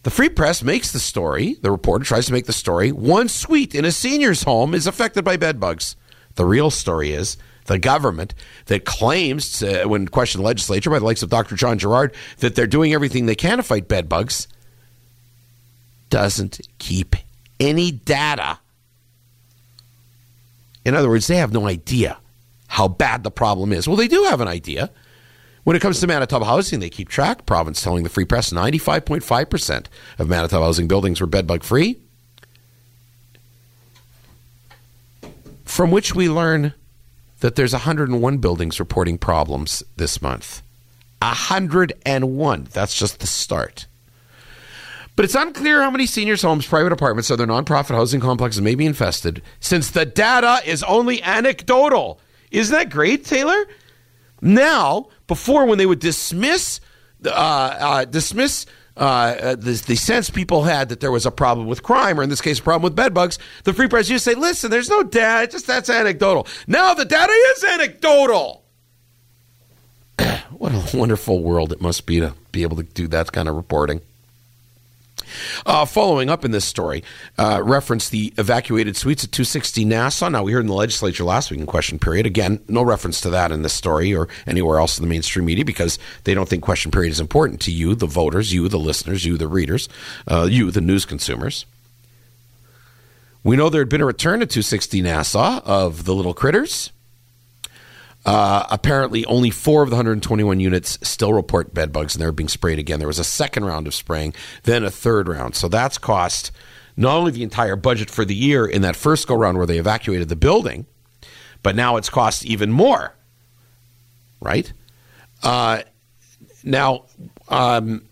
The Free Press makes the story, the reporter tries to make the story, one suite in a senior's home is affected by bedbugs. The real story is the government that claims, to, when questioned the legislature by the likes of Dr. Jon Gerrard, that they're doing everything they can to fight bed bugs, doesn't keep any data. In other words, they have no idea how bad the problem is. Well, they do have an idea. When it comes to Manitoba housing, they keep track. Province telling the Free Press 95.5% of Manitoba housing buildings were bedbug free. From which we learn that there's 101 buildings reporting problems this month. 101. That's just the start. But it's unclear how many seniors' homes, private apartments, other nonprofit housing complexes may be infested since the data is only anecdotal. Isn't that great, Taylor? Now, before when they would dismiss, uh, uh, dismiss uh, the, the, sense people had that there was a problem with crime, or in this case, a problem with bedbugs, the Free Press used to say, listen, there's no data, just that's anecdotal. Now the data is anecdotal. what a wonderful world it must be to be able to do that kind of reporting. Uh, following up in this story, uh, reference the evacuated suites at 260 Nassau. Now, we heard in the legislature last week in question period. Again, no reference to that in this story or anywhere else in the mainstream media because they don't think question period is important to you, the voters, you, the listeners, you, the readers, uh, you, the news consumers. We know there had been a return to 260 Nassau of the little critters. Uh, apparently, only four of the 121 units still report bed bugs, and they're being sprayed again. There was a second round of spraying, then a third round. So that's cost not only the entire budget for the year in that first go round where they evacuated the building, but now it's cost even more. Right? Uh, now, um,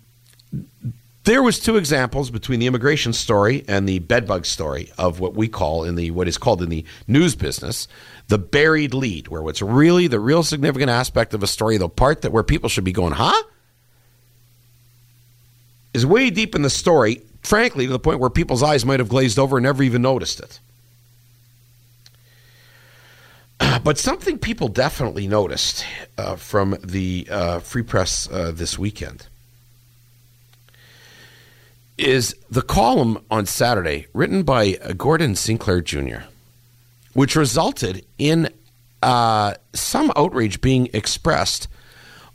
There was two examples between the immigration story and the bedbug story of what we call in the what is called in the news business the buried lead, where what's really the real significant aspect of a story, the part that where people should be going, huh? Is way deep in the story, frankly, to the point where people's eyes might have glazed over and never even noticed it. But something people definitely noticed uh, from the uh, Free Press uh, this weekend is the column on Saturday written by Gordon Sinclair Jr., which resulted in uh, some outrage being expressed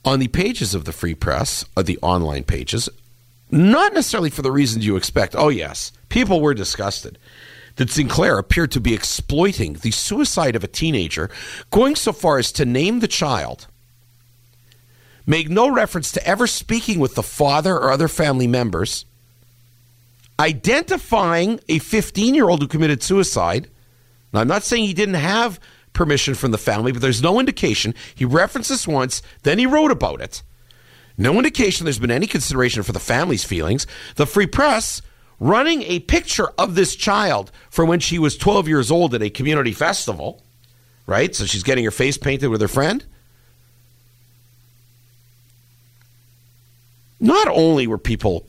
on the pages of the Free Press, uh, the online pages, not necessarily for the reasons you expect. Oh, yes, people were disgusted that Sinclair appeared to be exploiting the suicide of a teenager, going so far as to name the child, make no reference to ever speaking with the father or other family members, identifying a 15 year old who committed suicide. Now, I'm not saying he didn't have permission from the family, but there's no indication. He referenced this once, then he wrote about it. No indication there's been any consideration for the family's feelings. The Free Press running a picture of this child from when she was 12 years old at a community festival, right? So she's getting her face painted with her friend. Not only were people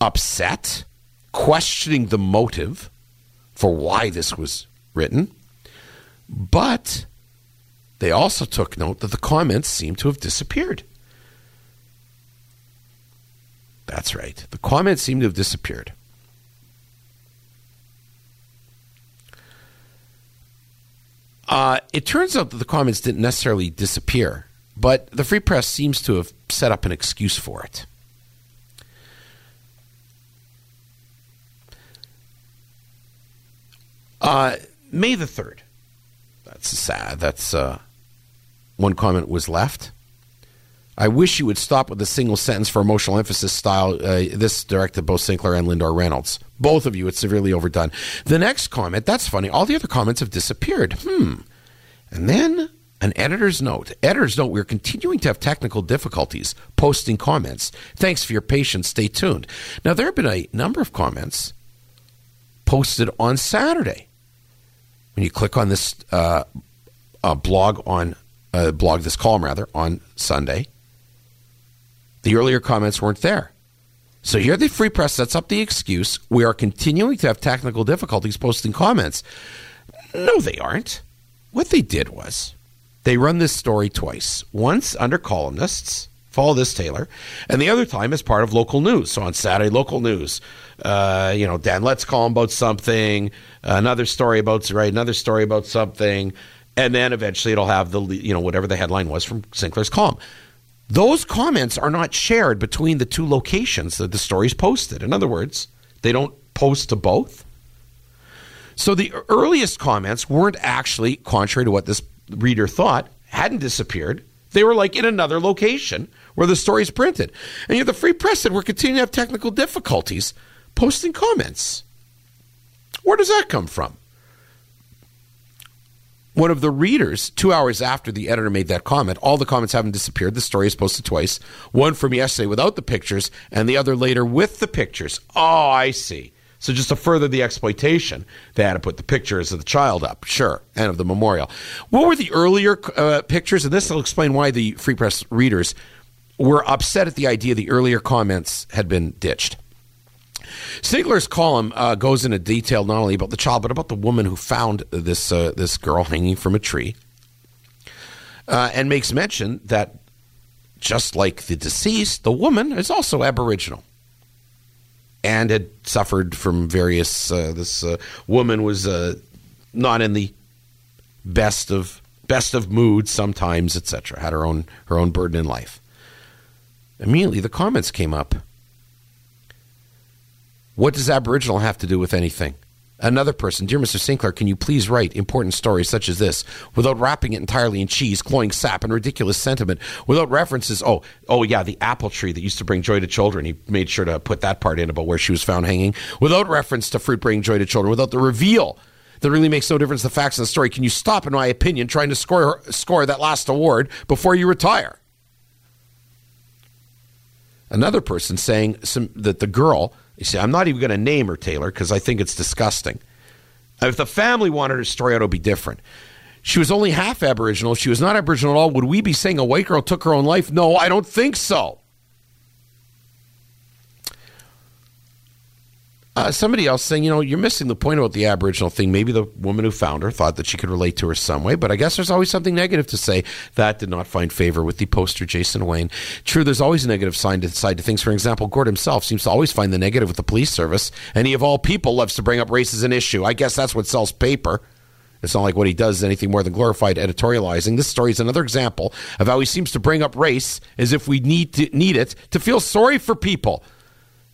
upset, questioning the motive for why this was written, but they also took note that the comments seemed to have disappeared. That's right. The comments seem to have disappeared. Uh, it turns out that the comments didn't necessarily disappear, but the Free Press seems to have set up an excuse for it. Uh, May the 3rd. That's sad. That's uh, one comment was left. I wish you would stop with the single sentence for emotional emphasis style. Uh, this directed both Sinclair and Lindor Reynolds. Both of you, it's severely overdone. The next comment, that's funny. All the other comments have disappeared. Hmm. And then an editor's note. Editor's note, we're continuing to have technical difficulties posting comments. Thanks for your patience. Stay tuned. Now, there have been a number of comments posted on Saturday. When you click on this uh, blog on uh, blog, this column rather, on Sunday, the earlier comments weren't there. So here the Free Press sets up the excuse we are continuing to have technical difficulties posting comments. No, they aren't. What they did was they run this story twice. Once under columnists, follow this Taylor, and the other time as part of local news. So on Saturday, local news, uh, you know, Dan, let's call him about something. Another story about right, another story about something, and then eventually it'll have the you know whatever the headline was from Sinclair's column. Those comments are not shared between the two locations that the story is posted. In other words, they don't post to both. So the earliest comments weren't actually, contrary to what this reader thought, hadn't disappeared. They were like in another location where the story is printed. And yet the Free Press said we're continuing to have technical difficulties posting comments. Where does that come from? one of the readers, two hours after the editor made that comment, all the comments haven't disappeared. The story is posted twice. One from yesterday without the pictures, and the other later with the pictures. Oh, I see. So just to further the exploitation, they had to put the pictures of the child up, sure, and of the memorial. What were the earlier uh, pictures? And this will explain why the Free Press readers were upset at the idea the earlier comments had been ditched. Sinclair's column uh, goes into detail not only about the child, but about the woman who found this uh, this girl hanging from a tree, uh, and makes mention that just like the deceased, the woman is also Aboriginal and had suffered from various. Uh, this uh, woman was uh, not in the best of best of moods sometimes, etc. Had her own her own burden in life. Immediately, the comments came up what does Aboriginal have to do with anything? Another person, dear Mr. Sinclair, can you please write important stories such as this without wrapping it entirely in cheese, cloying sap, and ridiculous sentiment, without references? Oh, oh yeah, the apple tree that used to bring joy to children. He made sure to put that part in about where she was found hanging, without reference to fruit bringing joy to children, without the reveal that really makes no difference the facts of the story. Can you stop, in my opinion, trying to score score that last award before you retire? another person saying some, that the girl, you see, I'm not even going to name her, Taylor, because I think it's disgusting. If the family wanted her story out, it would be different. She was only half Aboriginal. If she was not Aboriginal at all, would we be saying a white girl took her own life? No, I don't think so. Uh, somebody else saying, you know, you're missing the point about the Aboriginal thing. Maybe the woman who found her thought that she could relate to her some way, but I guess there's always something negative to say. That did not find favor with the poster Jason Wayne. True, there's always a negative side to, side to things. For example, Gord himself seems to always find the negative with the police service, and he, of all people, loves to bring up race as an issue. I guess that's what sells paper. It's not like what he does is anything more than glorified editorializing. This story is another example of how he seems to bring up race as if we need to, need it to feel sorry for people.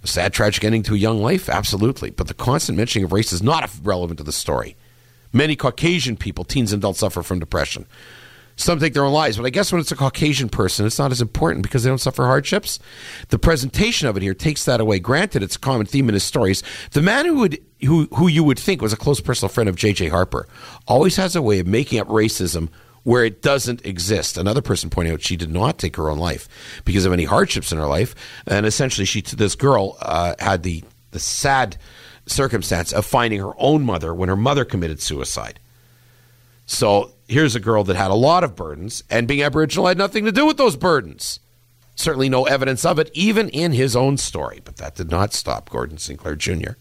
A sad, tragic ending to a young life? Absolutely. But the constant mentioning of race is not relevant to the story. Many Caucasian people, teens and adults, suffer from depression. Some take their own lives, but I guess when it's a Caucasian person, it's not as important because they don't suffer hardships. The presentation of it here takes that away. Granted, it's a common theme in his stories. The man who would who who you would think was a close personal friend of J.J. Harper always has a way of making up racism where it doesn't exist. Another person pointed out she did not take her own life because of any hardships in her life, and essentially, she this girl uh, had the the sad circumstance of finding her own mother when her mother committed suicide. So here's a girl that had a lot of burdens, and being Aboriginal had nothing to do with those burdens. Certainly, no evidence of it, even in his own story. But that did not stop Gordon Sinclair Jr.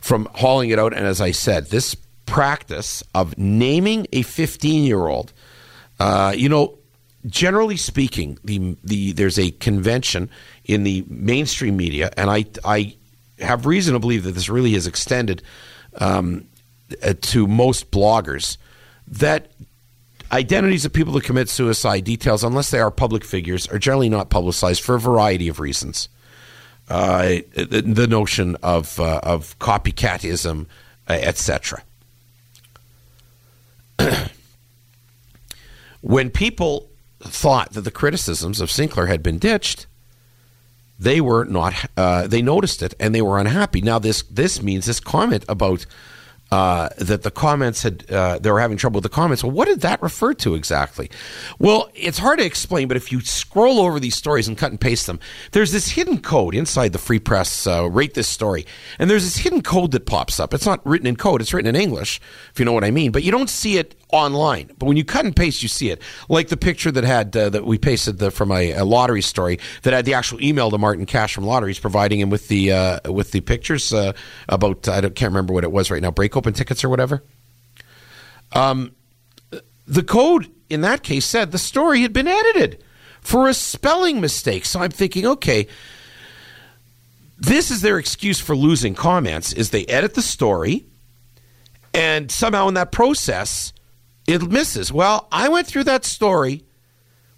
from hauling it out. And as I said, this practice of naming a 15 year old, uh, you know, generally speaking, the the there's a convention in the mainstream media, and I I have reason to believe that this really has extended um, uh, to most bloggers that identities of people who commit suicide details, unless they are public figures, are generally not publicized for a variety of reasons. Uh, the, the, notion of uh, of copycatism, uh, etc. when people thought that the criticisms of Sinclair had been ditched, they were not. Uh, they noticed it and they were unhappy. Now this this means this comment about uh, that the comments had uh, they were having trouble with the comments. Well, what did that refer to exactly? Well, it's hard to explain, but if you scroll over these stories and cut and paste them, there's this hidden code inside the Free Press. Uh, rate this story, and there's this hidden code that pops up. It's not written in code; it's written in English, if you know what I mean. But you don't see it online. But when you cut and paste, you see it. Like the picture that had uh, that we pasted the, from a, a, lottery story that had the actual email to Martin Cash from Lotteries, providing him with the uh, with the pictures uh, about I can't remember what it was right now, break open tickets or whatever. Um, the code in that case said the story had been edited for a spelling mistake. So I'm thinking, okay. This is their excuse for losing comments is they edit the story and somehow in that process it misses. Well, I went through that story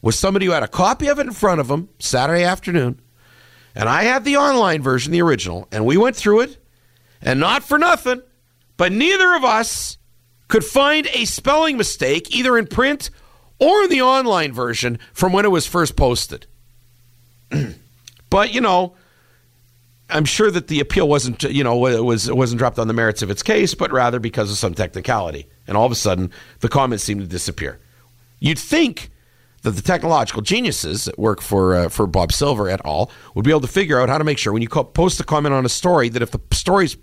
with somebody who had a copy of it in front of them Saturday afternoon, and I had the online version, the original, and we went through it, and not for nothing, but neither of us could find a spelling mistake either in print or in the online version from when it was first posted. but, you know, I'm sure that the appeal wasn't, you know, was wasn't dropped on the merits of its case, but rather because of some technicality. And all of a sudden, the comments seem to disappear. You'd think that the technological geniuses that work for uh, for Bob Silver et al. would be able to figure out how to make sure when you post a comment on a story that if the story's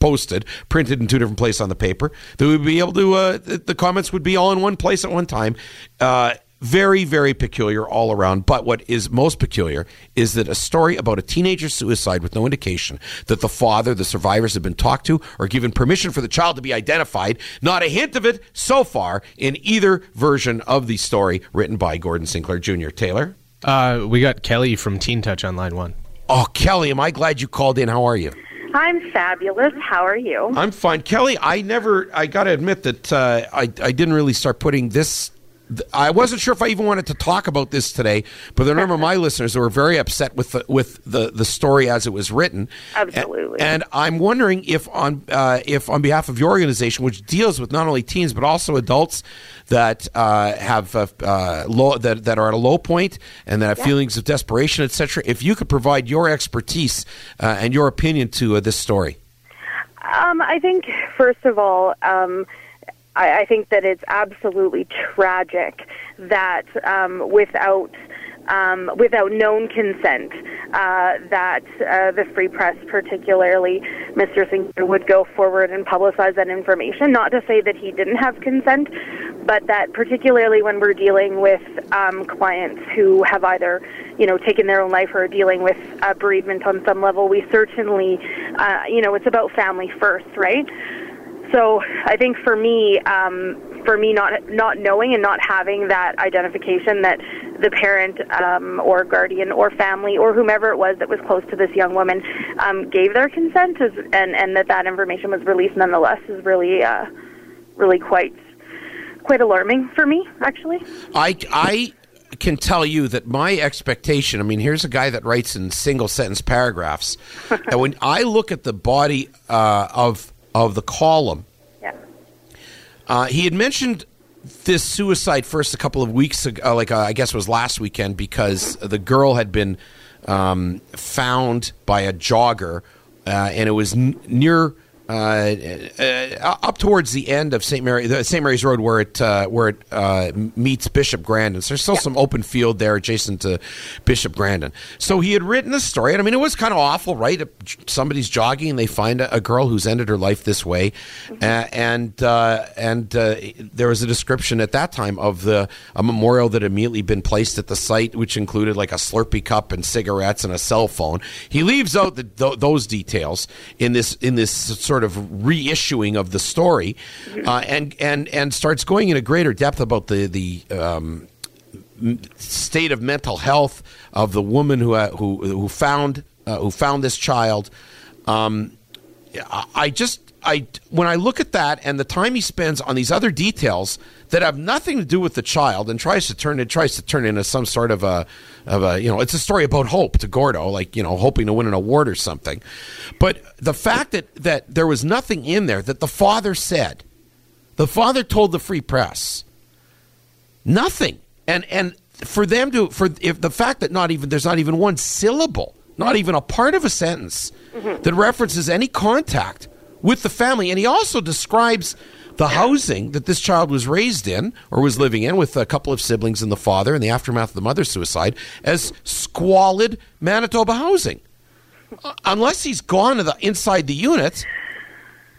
posted, printed in two different places on the paper, that we would be able to uh, the comments would be all in one place at one time. Uh, very, very peculiar all around. But what is most peculiar is that a story about a teenager suicide with no indication that the father, the survivors have been talked to or given permission for the child to be identified. Not a hint of it so far in either version of the story written by Gordon Sinclair Jr. Taylor? Uh, we got Kelly from Teen Touch on line one. Oh, Kelly, am I glad you called in? How are you? I'm fabulous. How are you? I'm fine. Kelly, I never, I got to admit that uh, I, I didn't really start putting this I wasn't sure if I even wanted to talk about this today, but there are a number of my listeners who were very upset with the, with the, the story as it was written. Absolutely. And, and I'm wondering if on uh, if on behalf of your organization, which deals with not only teens but also adults that uh, have uh, uh low that that are at a low point and that have yeah. feelings of desperation, etc., if you could provide your expertise uh, and your opinion to uh, this story. Um, I think first of all. Um, I, I think that it's absolutely tragic that um, without um, without known consent uh, that uh, the free press, particularly Mr. Sinclair, would go forward and publicize that information. Not to say that he didn't have consent, but that particularly when we're dealing with um, clients who have either, you know, taken their own life or are dealing with bereavement on some level, we certainly, uh, you know, it's about family first, right? So I think for me, um, for me not not knowing and not having that identification that the parent um, or guardian or family or whomever it was that was close to this young woman um, gave their consent is, and and that that information was released nonetheless is really uh, really quite quite alarming for me actually. I I can tell you that my expectation. I mean, here's a guy that writes in single sentence paragraphs, and when I look at the body uh, of of the column. Uh, he had mentioned this suicide first a couple of weeks ago, uh, like uh, I guess it was last weekend, because the girl had been um, found by a jogger, uh, and it was n- near uh, uh, up towards the end of St. Mary, St. Mary's Road, where it uh, where it uh, meets Bishop Grandin. So there's still yeah. some open field there adjacent to Bishop Grandin. So he had written a story, and I mean, it was kind of awful, right? Somebody's jogging, and they find a, a girl who's ended her life this way, mm-hmm. and uh, and uh, there was a description at that time of the a memorial that had immediately been placed at the site, which included like a Slurpee cup and cigarettes and a cell phone. He leaves out the, th- those details in this in this sort sort of reissuing of the story, uh, and and and starts going into greater depth about the the. Um, state of mental health of the woman who uh, who who found uh, who found this child. Um, I just I when I look at that and the time he spends on these other details that have nothing to do with the child and tries to turn it tries to turn it into some sort of a of a you know it's a story about hope to Gordo like you know hoping to win an award or something, but the fact that that there was nothing in there that the father said, the father told the free press, nothing and and for them to for if the fact that not even there's not even one syllable not even a part of a sentence mm-hmm. that references any contact with the family. And he also describes the housing that this child was raised in or was living in with a couple of siblings and the father in the aftermath of the mother's suicide as squalid Manitoba housing. Uh, unless he's gone to the inside the unit,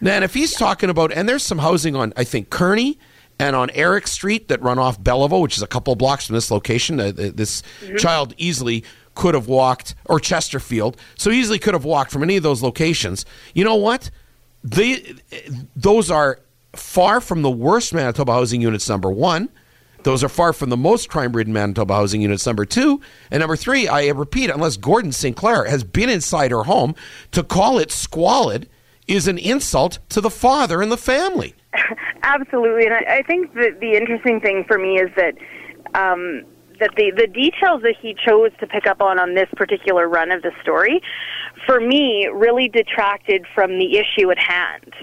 then if he's talking about and there's some housing on I think Kearney and on Eric Street that run off Belleville, which is a couple of blocks from this location. Uh, this mm-hmm. child easily could have walked, or Chesterfield, so easily could have walked from any of those locations. You know what? they those are far from the worst Manitoba housing units. Number one, those are far from the most crime-ridden Manitoba housing units. Number two, and number three, I repeat, unless Gordon Sinclair has been inside her home, to call it squalid is an insult to the father and the family. Absolutely, and I, I think that the interesting thing for me is that. Um, that the, the details that he chose to pick up on on this particular run of the story, for me, really detracted from the issue at hand.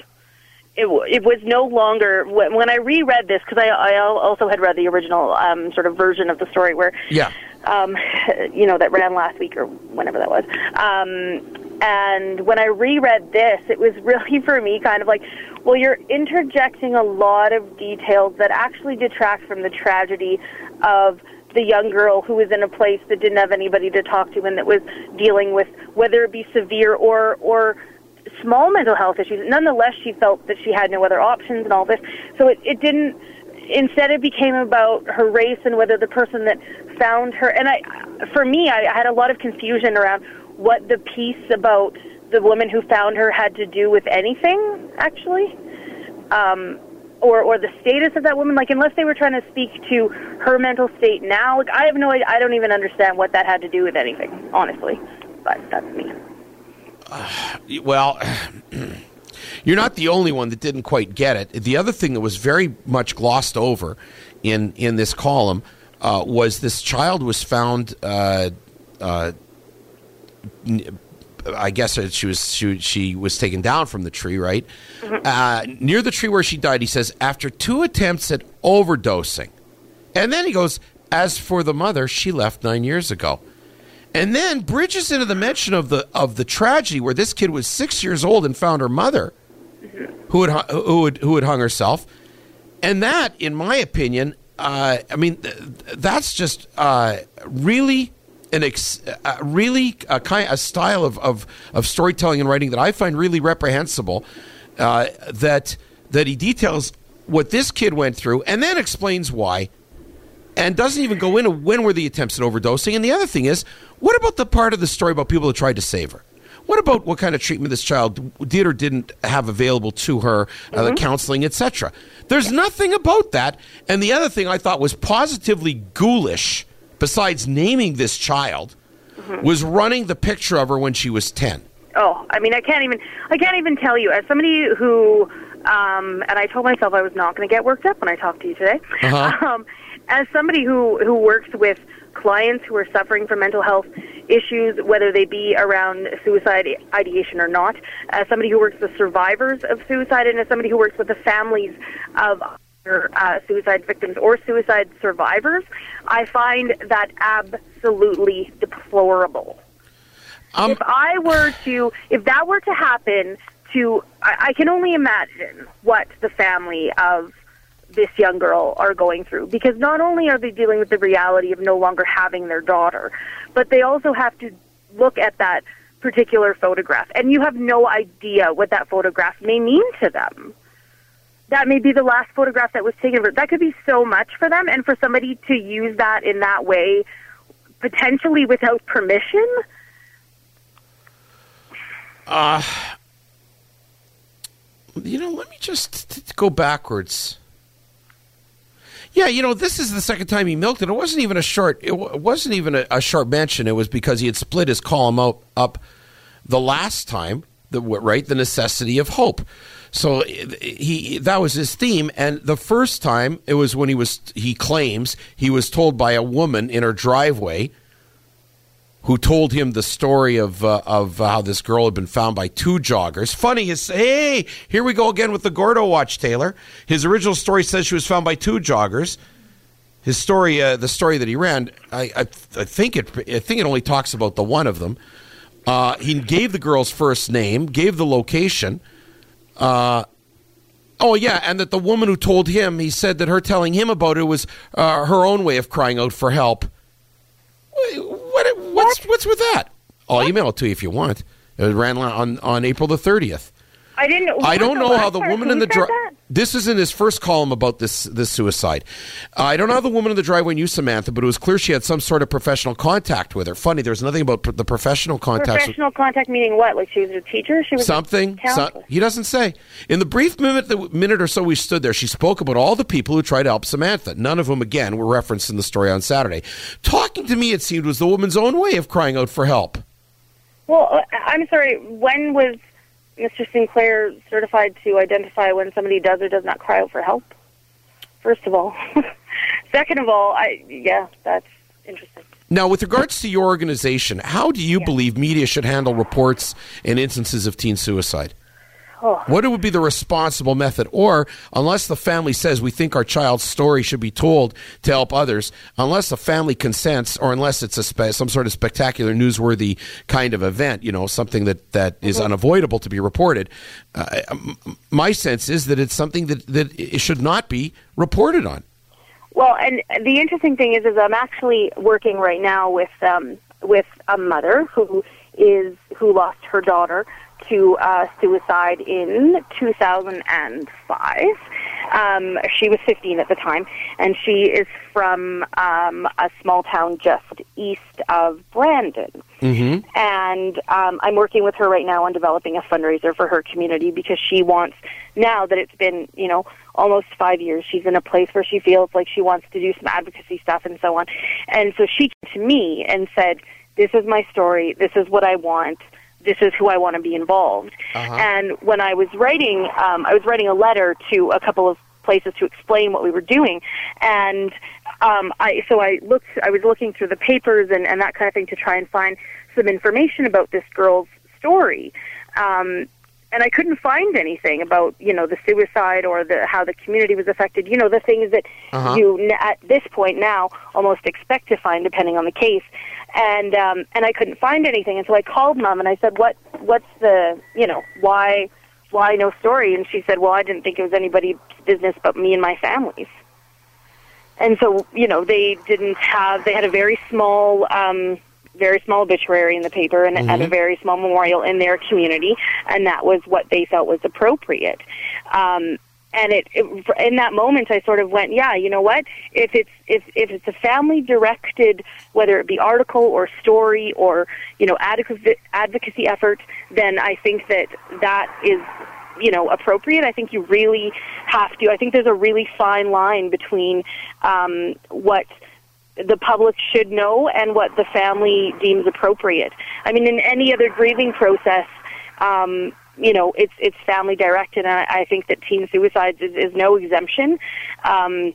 It, it was no longer when when I reread this because I, I also had read the original um, sort of version of the story where yeah. um, you know that ran last week or whenever that was. Um, and when I reread this it was really for me kind of like well you're interjecting a lot of details that actually detract from the tragedy of the young girl who was in a place that didn't have anybody to talk to and that was dealing with whether it be severe or or small mental health issues. Nonetheless, she felt that she had no other options and all this. So it, it didn't. Instead, it became about her race and whether the person that found her. And I, for me, I, I had a lot of confusion around what the piece about the woman who found her had to do with anything. Actually, um, or or the status of that woman like unless they were trying to speak to her mental state now like i have no i don't even understand what that had to do with anything honestly but that's me uh, well you're not the only one that didn't quite get it the other thing that was very much glossed over in in this column uh, was this child was found uh, uh I guess she was she, she was taken down from the tree, right? Mm-hmm. Uh, near the tree where she died, he says after two attempts at overdosing, and then he goes, as for the mother, she left nine years ago, and then bridges into the mention of the of the tragedy where this kid was six years old and found her mother, who had who had who had hung herself, and that, in my opinion, uh, I mean, th- that's just uh, really an ex- uh, really a kind a style of, of, of storytelling and writing that I find really reprehensible. Uh, that that he details what this kid went through and then explains why, and doesn't even go into when were the attempts at overdosing. And the other thing is, what about the part of the story about people who tried to save her? What about what kind of treatment this child did or didn't have available to her, uh, the counseling, etc.? There's nothing about that. And the other thing I thought was positively ghoulish, besides naming this child, was running the picture of her when she was 10. Oh, I mean, I can't even. I can't even tell you. As somebody who, um, and I told myself I was not going to get worked up when I talked to you today. Uh-huh. Um, as somebody who who works with clients who are suffering from mental health issues, whether they be around suicide ideation or not, as somebody who works with survivors of suicide, and as somebody who works with the families of uh, suicide victims or suicide survivors, I find that absolutely deplorable. Um, if I were to, if that were to happen to, I, I can only imagine what the family of this young girl are going through because not only are they dealing with the reality of no longer having their daughter, but they also have to look at that particular photograph and you have no idea what that photograph may mean to them. That may be the last photograph that was taken. That could be so much for them, and for somebody to use that in that way, potentially without permission. Uh, you know, let me just go backwards. Yeah, you know, this is the second time he milked it. It wasn't even a short. It, wasn't even a, a short mention. It was because he had split his column out up the last time. The right, the necessity of hope. So he that was his theme, and the first time it was when he was he claims he was told by a woman in her driveway who told him the story of uh, of how this girl had been found by two joggers. Funny is, hey, here we go again with the Gordo watch, Taylor. His original story says she was found by two joggers. His story, uh, the story that he ran, I, I, I think it, I think it only talks about the one of them. Uh, he gave the girl's first name, gave the location. Uh, oh yeah, and that the woman who told him, he said that her telling him about it was uh, her own way of crying out for help. What, what's what's with that? I'll email it to you if you want. It ran on on April the thirtieth. I didn't. I don't know how the woman in the drive. dri- this is in his first column about this this suicide. I don't know how the woman in the driveway knew Samantha, but it was clear she had some sort of professional contact with her. Funny, there's nothing about pr- the professional contact. Professional contact meaning what? Like she was a teacher? She was Something. So, he doesn't say. In the brief minute, the minute or so we stood there, she spoke about all the people who tried to help Samantha. None of whom, again, were referenced in the story on Saturday. Talking to me, it seemed, was the woman's own way of crying out for help. Well, uh, I'm sorry. When was Mr. Sinclair certified to identify when somebody does or does not cry out for help? First of all. Second of all, I yeah, that's interesting. Now, with regards to your organization, how do you believe media should handle reports and instances of teen suicide? Oh. What would be the responsible method? Or, unless the family says we think our child's story should be told to help others, unless the family consents, or unless it's a spe- some sort of spectacular, newsworthy kind of event, you know, something that, that is unavoidable to be reported. Uh, my sense is that it's something that, that it should not be reported on. Well, and the interesting thing is, is I'm actually working right now with um, with a mother who is who lost her daughter to uh, suicide in 2005. Um, she was 15 at the time, and she is from um, a small town just east of Brandon. Mm-hmm. and um, I'm working with her right now on developing a fundraiser for her community because she wants now that it's been you know almost five years she's in a place where she feels like she wants to do some advocacy stuff and so on and so she came to me and said this is my story this is what I want this is who I want to be involved and when I was writing um, I was writing a letter to a couple of places to explain what we were doing and um, I so I looked I was looking through the papers and, and that kind of thing to try and find some information about this girl's story. Um, and I couldn't find anything about you know the suicide or the how the community was affected. You know the things that Uh-huh. you n- at this point now almost expect to find depending on the case. And um, and I couldn't find anything, and so I called mom and I said, "What what's the you know why why no story?" And she said, "Well, I didn't think it was anybody's business but me and my family's." and so you know they didn't have they had a very small um, very small obituary in the paper and, and a very small memorial in their community, and that was what they felt was appropriate. Um, and it, it in that moment, I sort of went, yeah, you know what? If it's if if it's a family directed, whether it be article or story or you know advocacy advocacy effort, then I think that that is you know appropriate. I think you really have to. I think there's a really fine line between um, what the public should know and what the family deems appropriate. I mean, in any other grieving process, um, you know, it's it's family directed, and I, I think that teen suicides is, is no exemption. Um,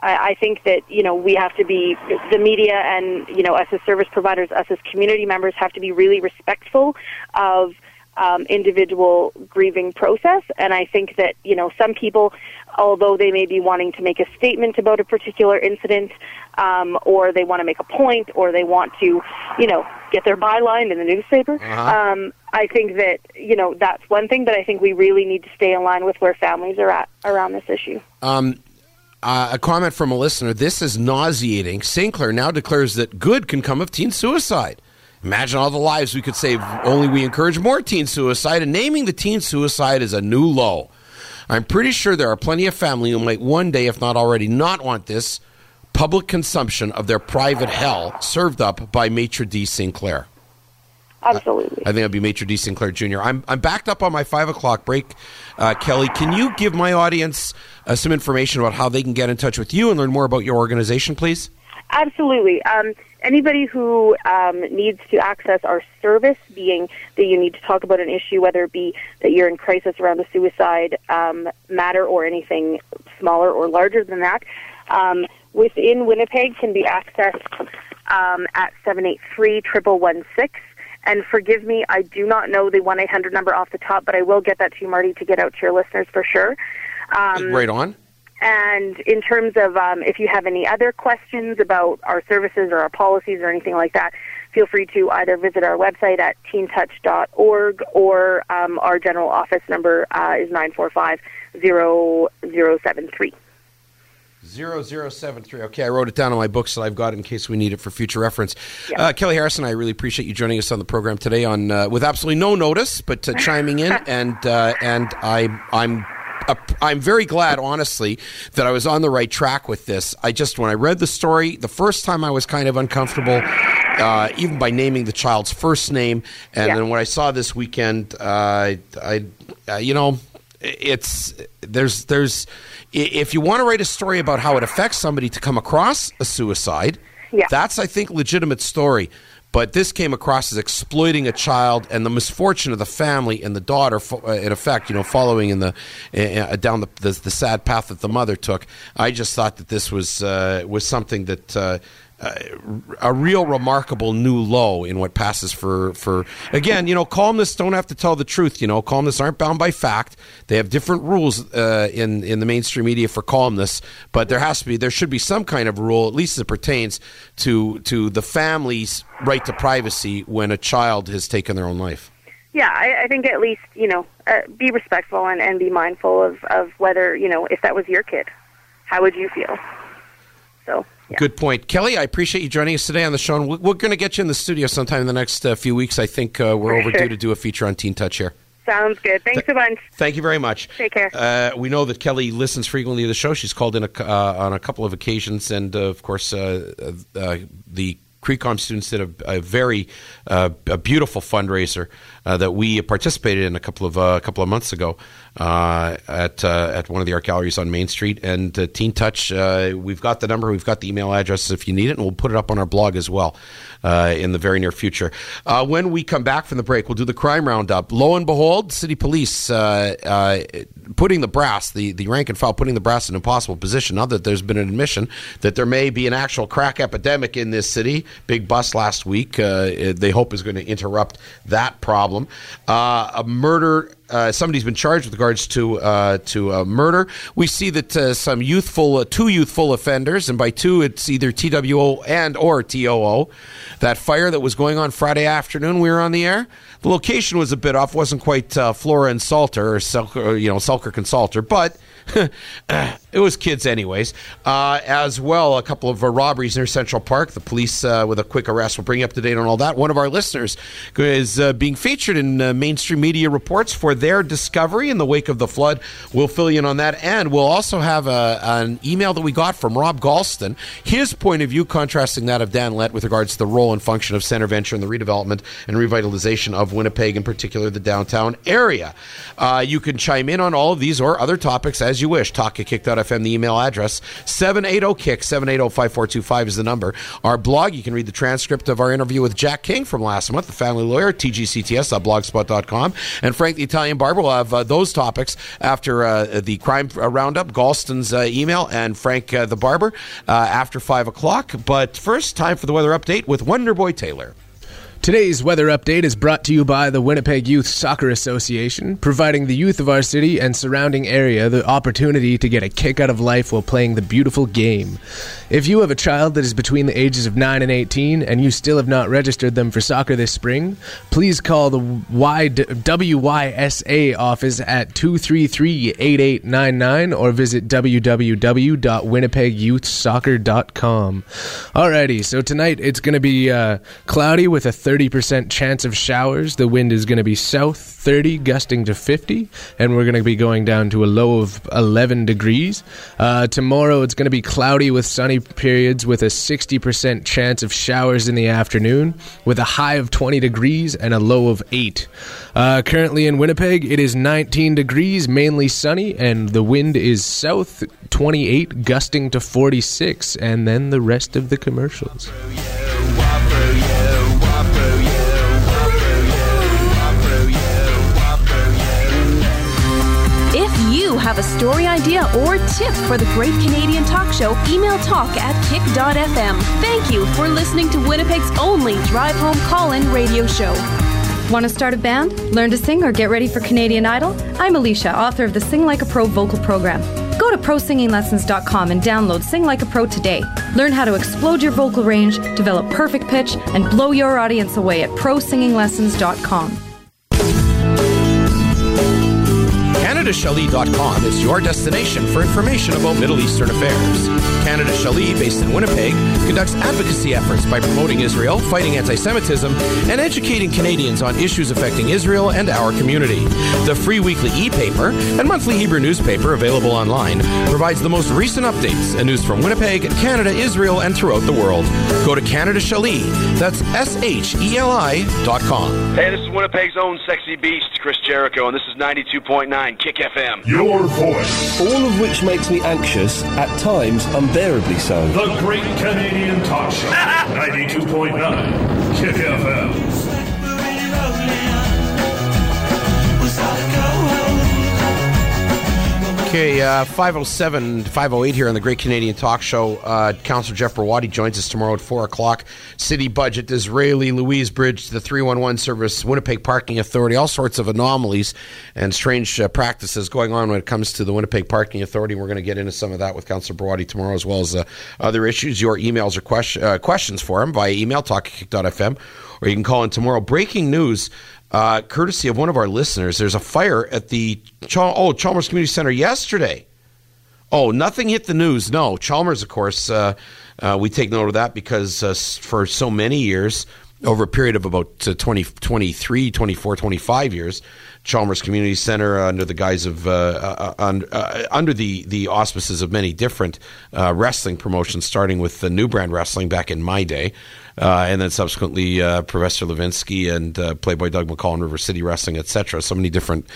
I, I think that you know we have to be the media and you know us as service providers, us as community members have to be really respectful of um, individual grieving process. And I think that, you know, some people, although they may be wanting to make a statement about a particular incident, um, or they want to make a point, or they want to, you know, get their byline in the newspaper, Uh-huh. um, I think that, you know, that's one thing, but I think we really need to stay in line with where families are at around this issue. Um, uh, a comment from a listener. This is nauseating. Sinclair now declares that good can come of teen suicide. Imagine all the lives we could save. Only we encourage more teen suicide, and naming the teen suicide is a new low. I'm pretty sure there are plenty of family who might one day, if not already, not want this public consumption of their private hell served up by Maitre D. Sinclair. Absolutely. I think it'll be Maitre D. Sinclair Jr. I'm, I'm backed up on my five o'clock break. Uh, Kelly, can you give my audience uh, some information about how they can get in touch with you and learn more about your organization, please? Absolutely. Um, anybody who um, needs to access our service, being that you need to talk about an issue, whether it be that you're in crisis around the suicide um, matter or anything smaller or larger than that, um, within Winnipeg can be accessed um, at 783 1116. And forgive me, I do not know the 1 800 number off the top, but I will get that to you, Marty, to get out to your listeners for sure. Um, right on. And in terms of um, if you have any other questions about our services or our policies or anything like that, feel free to either visit our website at teentouch.org or um, our general office number uh, is 945 0073. 0073. Okay, I wrote it down on my book so I've got it in case we need it for future reference. Uh, Kelly Harrison, I really appreciate you joining us on the program today on uh, with absolutely no notice, but uh, chiming in, and uh, and I I'm. I'm very glad, honestly, that I was on the right track with this. I just, when I read the story, the first time I was kind of uncomfortable, uh, even by naming the child's first name, and Yeah. then when I saw this weekend, uh, I, uh, you know, it's there's there's if you want to write a story about how it affects somebody to come across a suicide Yeah. that's i think legitimate story but this came across as exploiting a child and the misfortune of the family and the daughter uh, in effect you know following in the uh, down the, the the sad path that the mother took. I just thought that this was uh, was something that uh, a real remarkable new low in what passes for for again you know columnists don't have to tell the truth you know. Columnists aren't bound by fact. They have different rules uh, in in the mainstream media for columnists but there has to be there should be some kind of rule at least as it pertains to to the family's right to privacy when a child has taken their own life. Yeah, I, I think at least, you know, uh, be respectful and, and be mindful of, of whether, you know, if that was your kid, how would you feel? So, yeah. Good point, Kelly. I appreciate you joining us today on the show. And we're, we're going to get you in the studio sometime in the next uh, few weeks. I think uh, we're overdue sure. to do a feature on Teen Touch here. Sounds good. Thanks a bunch. Thank you very much. Take care. Uh, we know that Kelly listens frequently to the show. She's called in a, uh, on a couple of occasions, and uh, of course, uh, the CreComm students did a, a very uh, a beautiful fundraiser uh, that we participated in a couple of uh, a couple of months ago at uh, at one of the art galleries on Main Street. And uh, Teen Touch, uh, we've got the number, we've got the email address if you need it, and we'll put it up on our blog as well uh, in the very near future. Uh, when we come back from the break, we'll do the crime roundup. Lo and behold, city police uh, uh, putting the brass, the, the rank and file, putting the brass in an impossible position. Now that there's been an admission that there may be an actual crack epidemic in this city. Big bust last week. Uh, they hope is going to interrupt that problem. Uh, a murder. Uh, somebody's been charged with regards to uh, to uh, murder. We see that uh, some youthful, uh, two youthful offenders, and by two, it's either TWO and or TOO. That fire that was going on Friday afternoon, we were on the air. The location was a bit off, wasn't quite uh, Flora and Salter or, Selker, you know Selkirk and Salter, but it was kids, anyways. Uh, as well, a couple of uh, robberies near Central Park. The police, uh, with a quick arrest, will bring you up to date on all that. One of our listeners is uh, being featured in uh, mainstream media reports for their discovery in the wake of the flood. We'll fill you in on that, and we'll also have a, an email that we got from Rob Galston, his point of view, contrasting that of Dan Lett with regards to the role and function of Center Venture in the redevelopment and revitalization of Winnipeg, in particular the downtown area. Uh, you can chime in on all of these or other topics as you wish. Talk at kick.fm, the email address. 780-KICK, 780-5425 is the number. Our blog, you can read the transcript of our interview with Jack King from last month, the family lawyer, tgcts.blogspot.com. And Frank the Italian Barber will have uh, those topics after uh, the crime roundup, Galston's uh, email, and Frank uh, the Barber uh, after 5 o'clock. But first, time for the weather update with Wonderboy Taylor. Today's weather update is brought to you by the Winnipeg Youth Soccer Association, providing the youth of our city and surrounding area the opportunity to get a kick out of life while playing the beautiful game. If you have a child that is between the ages of 9 and 18 and you still have not registered them for soccer this spring, please call the WYSA office at 233-8899 or visit www.winnipegyouthsoccer.com. Alrighty, so tonight it's going to be uh, cloudy with a 30% chance of showers. The wind is going to be south 30, gusting to 50, and we're going to be going down to a low of 11 degrees. Uh, tomorrow it's going to be cloudy with sunny periods with a 60% chance of showers in the afternoon, with a high of 20 degrees and a low of 8. Uh, currently in Winnipeg, it is 19 degrees, mainly sunny, and the wind is south 28, gusting to 46, and then the rest of the commercials. Have a story idea or tip for the Great Canadian Talk Show, email talk at kick.fm. Thank you for listening to Winnipeg's only drive home call in radio show. Want to start a band, learn to sing, or get ready for Canadian Idol? I'm Alicia, author of the Sing Like a Pro vocal program. Go to prosinginglessons.com and download Sing Like a Pro today. Learn how to explode your vocal range, develop perfect pitch, and blow your audience away at prosinginglessons.com. CanadaChalet.com is your destination for information about Middle Eastern affairs. Canada Chalet, based in Winnipeg, conducts advocacy efforts by promoting Israel, fighting anti Semitism, and educating Canadians on issues affecting Israel and our community. The free weekly e paper and monthly Hebrew newspaper, available online, provides the most recent updates and news from Winnipeg, Canada, Israel, and throughout the world. Go to Canada Chalet, that's S H E L I dot com. Hey, this is Winnipeg's own sexy beast, Chris Jericho, and this is 92.9 Kick FM. Your voice. All of which makes me anxious, at times unbearably so. The Great Canadian Talk Show. 92.9 Kick FM. Okay, uh, 507, 508 here on the Great Canadian Talk Show. Uh, Councillor Jeff Browaty joins us tomorrow at 4 o'clock. City budget, Disraeli, Louise Bridge, the 311 service, Winnipeg Parking Authority, all sorts of anomalies and strange uh, practices going on when it comes to the Winnipeg Parking Authority. We're going to get into some of that with Councillor Browaty tomorrow, as well as uh, other issues. Your emails or question, uh, questions for him via email, talkkick.fm, or you can call in tomorrow. Breaking news uh, courtesy of one of our listeners. There's a fire at the oh Chalmers Community Center yesterday. Oh, nothing hit the news. No, Chalmers, of course, uh, uh, we take note of that because uh, for so many years, over a period of about uh, 20, 23, 24, 25 years, Chalmers Community Center, uh, under the guise of uh, uh, uh, under the the auspices of many different uh, wrestling promotions, starting with the New Brand Wrestling back in my day, uh, and then subsequently Professor Levinsky and Playboy Doug McCall and River City Wrestling, etc. So many different.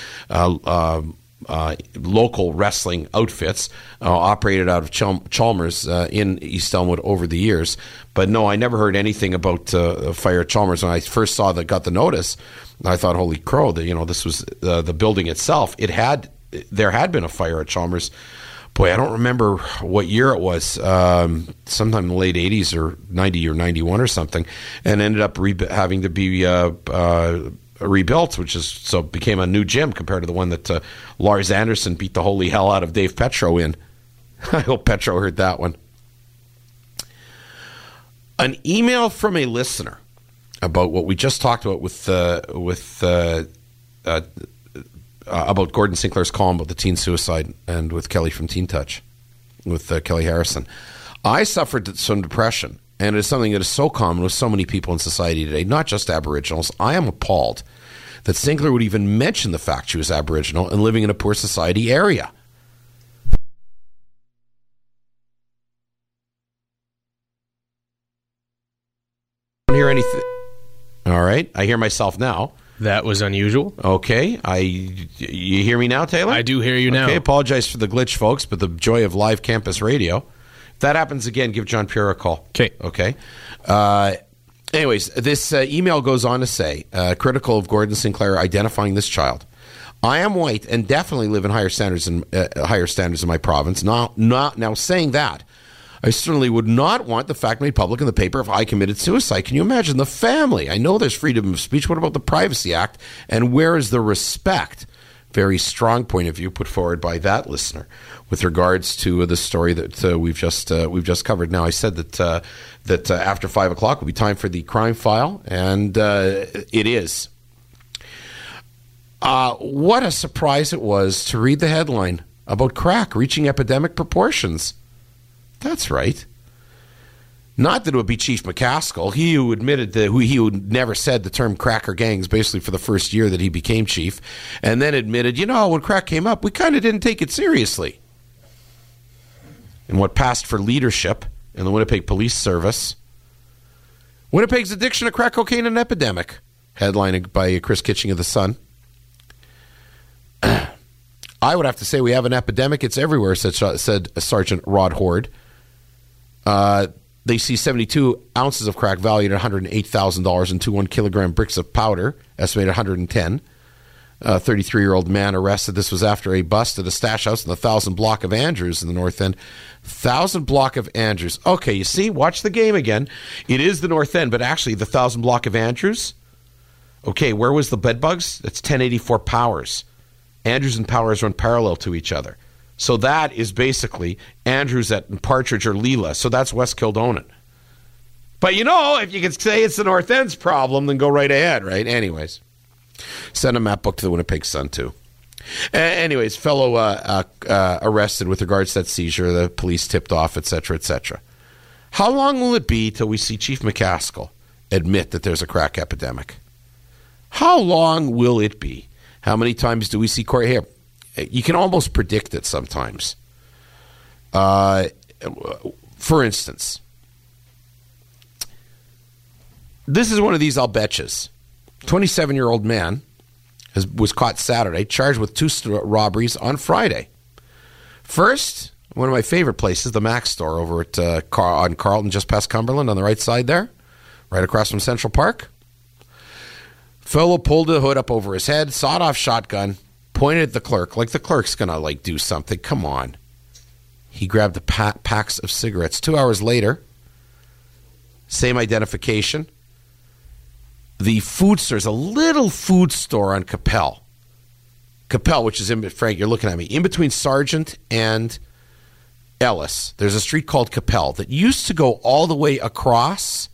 Uh, uh, uh, local wrestling outfits uh, operated out of Chal- Chalmers uh, in East Elmwood over the years. But no, I never heard anything about uh, fire at Chalmers. When I first saw that, got the notice, I thought, "Holy crow!" That you know, this was uh, the building itself. It had there had been a fire at Chalmers. Boy, I don't remember what year it was. Um, sometime in the late '80s or '90 or '91 or something, and ended up re- having to be. Rebuilt, which is so became a new gym compared to the one that uh, Lars Anderson beat the holy hell out of Dave Petro in. I hope Petro heard that one. An email from a listener about what we just talked about with uh, with uh, uh, uh, about Gordon Sinclair's column about the teen suicide and with Kelly from Teen Touch, with uh, Kelly Harrison. I suffered some depression, and it is something that is so common with so many people in society today, not just Aboriginals. I am appalled that Sinclair would even mention the fact she was Aboriginal and living in a poor society area. Don't hear anything. All right, I hear myself now. That was unusual. Okay, I you hear me now, Taylor? I do hear you now. Okay, apologize for the glitch, folks, but the joy of live campus radio. If that happens again, give John Pierre a call. Okay. Okay. Uh, anyways, this uh, email goes on to say, uh, critical of Gordon Sinclair identifying this child. I am white and definitely live in higher standards in uh, higher standards in my province. Now, not now saying that, I certainly would not want the fact made public in the paper if I committed suicide. Can you imagine the family? I know there's freedom of speech. What about the Privacy Act? And where is the respect? Very strong point of view put forward by that listener with regards to the story that uh, we've just uh, we've just covered. Now, I said that uh, that uh, after five o'clock will be time for the crime file, and uh, it is. Uh, what a surprise it was to read the headline about crack reaching epidemic proportions. That's right. Not that it would be Chief McCaskill, he who admitted that he who never said the term cracker gangs basically for the first year that he became chief, and then admitted, you know, when crack came up, we kind of didn't take it seriously. And what passed for leadership in the Winnipeg Police Service. Winnipeg's addiction to crack cocaine an epidemic. headlined by Chris Kitching of the Sun. I would have to say we have an epidemic. It's everywhere, said, said Sergeant Rod Horde. Uh, they see 72 ounces of crack valued at $108,000 and two one kilogram bricks of powder, estimated 110. A 33 year old man arrested. This was after a bust at a stash house in the Thousand Block of Andrews in the North End. Thousand Block of Andrews. Okay, you see, watch the game again. It is the North End, but actually the Thousand Block of Andrews. Okay, where was the bedbugs? That's 1084 Powers. Andrews and Powers run parallel to each other. So that is basically Andrews at Partridge or Leila. So that's West Kildonan. But you know, if you can say it's the North End's problem, then go right ahead, right? Anyways, send a map book to the Winnipeg Sun too. Anyways, fellow uh, uh, uh, arrested with regards to that seizure, the police tipped off, etc., etc. How long will it be till we see Chief McCaskill admit that there's a crack epidemic? How long will it be? How many times do we see court here? You can almost predict it sometimes. Uh, for instance, this is one of these I'll betches. 27 year old man has, was caught Saturday, charged with two st- robberies on Friday. First, one of my favorite places, the Max store over at uh, Car- on Carlton, just past Cumberland, on the right side there, right across from Central Park. Fellow pulled the hood up over his head, sawed off shotgun, pointed at the clerk, like the clerk's gonna like do something. Come on. He grabbed the pa- packs of cigarettes. Two hours later, same identification. The food store is a little food store on Qu'Appelle. Qu'Appelle, which is in Frank, you're looking at me, in between Sargent and Ellice. There's a street called Qu'Appelle that used to go all the way across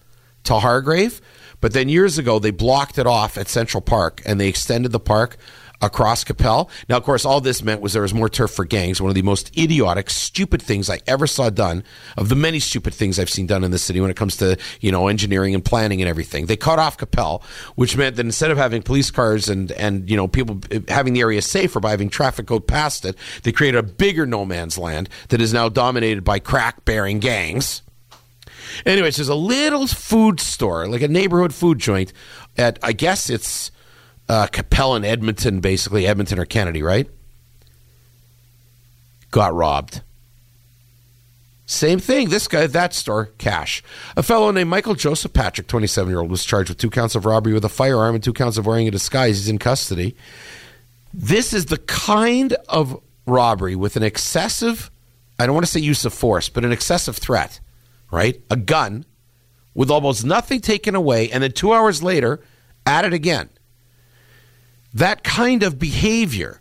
to Hargrave, but then years ago they blocked it off at Central Park and they extended the park across Qu'Appelle. Now, of course, all this meant was there was more turf for gangs. One of the most idiotic, stupid things I ever saw done, of the many stupid things I've seen done in the city when it comes to you know engineering and planning and everything. They cut off Qu'Appelle, which meant that instead of having police cars and and you know people having the area safer by having traffic go past it, they created a bigger no man's land that is now dominated by crack bearing gangs. Anyways, there's a little food store, like a neighborhood food joint at I guess it's uh, Qu'Appelle and Edmonton, basically Edmonton or Kennedy, right? Got robbed. Same thing. This guy, that store, cash. A fellow named Michael Joseph Patrick, 27 year old, was charged with two counts of robbery with a firearm and two counts of wearing a disguise. He's in custody. This is the kind of robbery with an excessive, I don't want to say use of force, but an excessive threat, right? A gun with almost nothing taken away, and then two hours later, at it again. That kind of behavior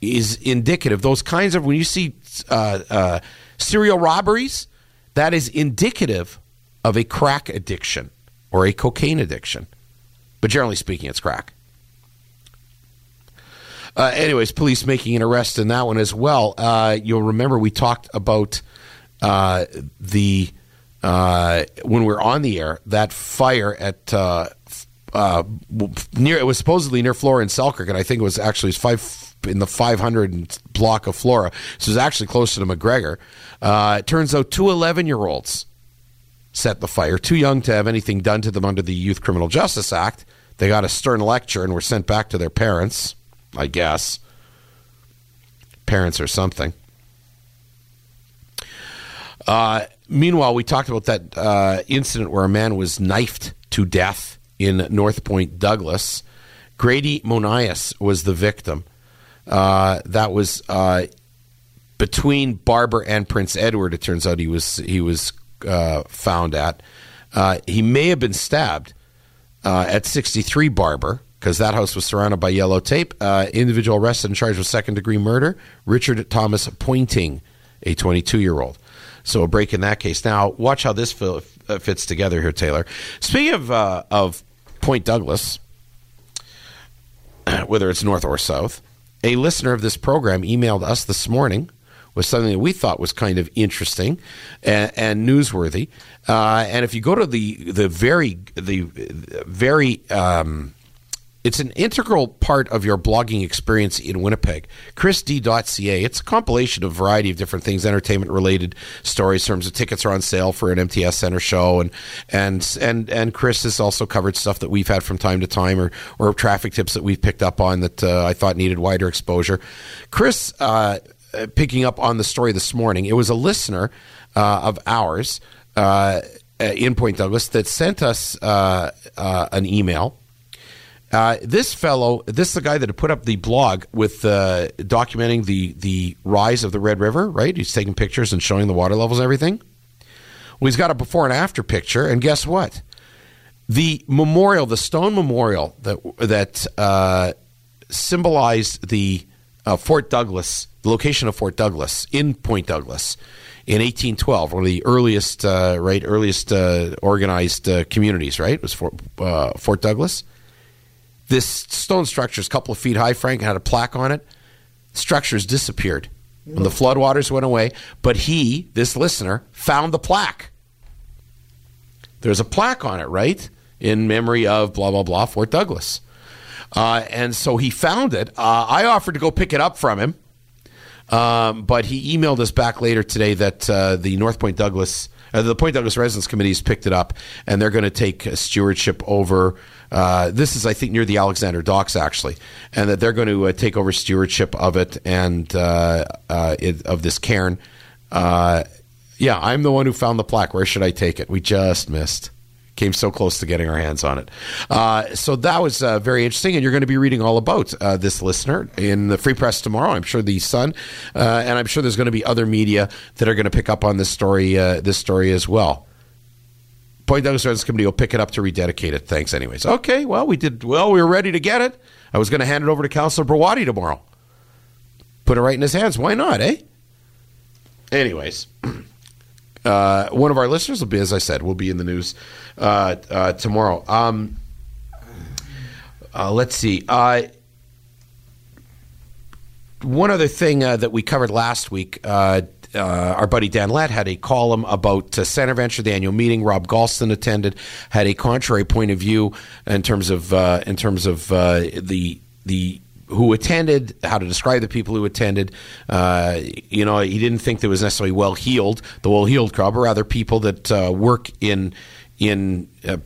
is indicative. Those kinds of, when you see uh, uh, serial robberies, that is indicative of a crack addiction or a cocaine addiction. But generally speaking, it's crack. Uh, anyways, police making an arrest in that one as well. Uh, you'll remember we talked about uh, the uh, when we are on the air that fire at uh, near it was supposedly near Flora and Selkirk, and I think it was actually five in the 500 block of Flora. So was actually closer to McGregor. Uh, it turns out two 11 year olds set the fire, too young to have anything done to them under the Youth Criminal Justice Act. They got a stern lecture and were sent back to their parents, I guess. Parents or something. Uh, meanwhile, we talked about that uh, incident where a man was knifed to death in North Point, Douglas. Grady Monias was the victim. Uh, that was uh, between Barber and Prince Edward. It turns out he was he was uh, found at. Uh, he may have been stabbed at 63 Barber because that house was surrounded by yellow tape. individual arrested and charged with second degree murder. Richard Thomas Pointing, a 22 year old. So a break in that case. Now, watch how this fits together here, Taylor. Speaking of uh, of Point Douglas, whether it's north or south, a listener of this program emailed us this morning with something that we thought was kind of interesting and, and newsworthy. Uh, and if you go to the the very the very um, it's an integral part of your blogging experience in Winnipeg. ChrisD.ca. It's a compilation of a variety of different things, entertainment related stories. In terms of tickets are on sale for an MTS Center show, and and and and Chris has also covered stuff that we've had from time to time, or or traffic tips that we've picked up on that uh, I thought needed wider exposure. Chris, uh, picking up on the story this morning, it was a listener uh, of ours uh, in Point Douglas that sent us uh, uh, an email uh, this fellow, this is the guy that had put up the blog with uh, documenting the the rise of the Red River. Right, he's taking pictures and showing the water levels and everything. Well, he's got a before and after picture, and guess what? The memorial, the stone memorial that that uh, symbolized the uh, Fort Douglas, the location of Fort Douglas in Point Douglas in 1812, one of the earliest, uh, right, earliest uh, organized communities. Right, it was Fort, Fort Douglas this stone structure is a couple of feet high, Frank, had a plaque on it. Structures disappeared when the floodwaters went away. But he, this listener, found the plaque. There's a plaque on it, right? In memory of blah, blah, blah, Fort Douglas. Uh, and so he found it. Uh, I offered to go pick it up from him. Um, but he emailed us back later today that uh, the North Point Douglas, uh, the Point Douglas Residents Committee has picked it up, and they're going to take stewardship over uh, this is, I think, near the Alexander Docks, actually, and that they're going to uh, take over stewardship of it and uh, uh it, of this cairn. Uh, yeah, I'm the one who found the plaque. Where should I take it? We just missed. Came so close to getting our hands on it. Uh, so that was uh, very interesting, and you're going to be reading all about uh, this listener in the Free Press tomorrow. I'm sure the Sun, and I'm sure there's going to be other media that are going to pick up on this story. this story as well. Point Douglas Residents Committee will pick it up to rededicate it. Thanks, anyways. Okay, well, we did well. We were ready to get it. I was going to hand it over to Councillor Browaty tomorrow. Put it right in his hands. Why not, eh? Anyways, uh, one of our listeners will be, as I said, will be in the news uh, uh, tomorrow. Um, uh, let's see. Uh, one other thing uh, that we covered last week uh, our buddy Dan Lett had a column about uh, Centerventure, the annual meeting. Rob Galston attended, had a contrary point of view in terms of uh, in terms of the the who attended, how to describe the people who attended. Uh, you know, he didn't think there was necessarily well heeled, the well heeled crowd, but rather people that uh, work in in uh,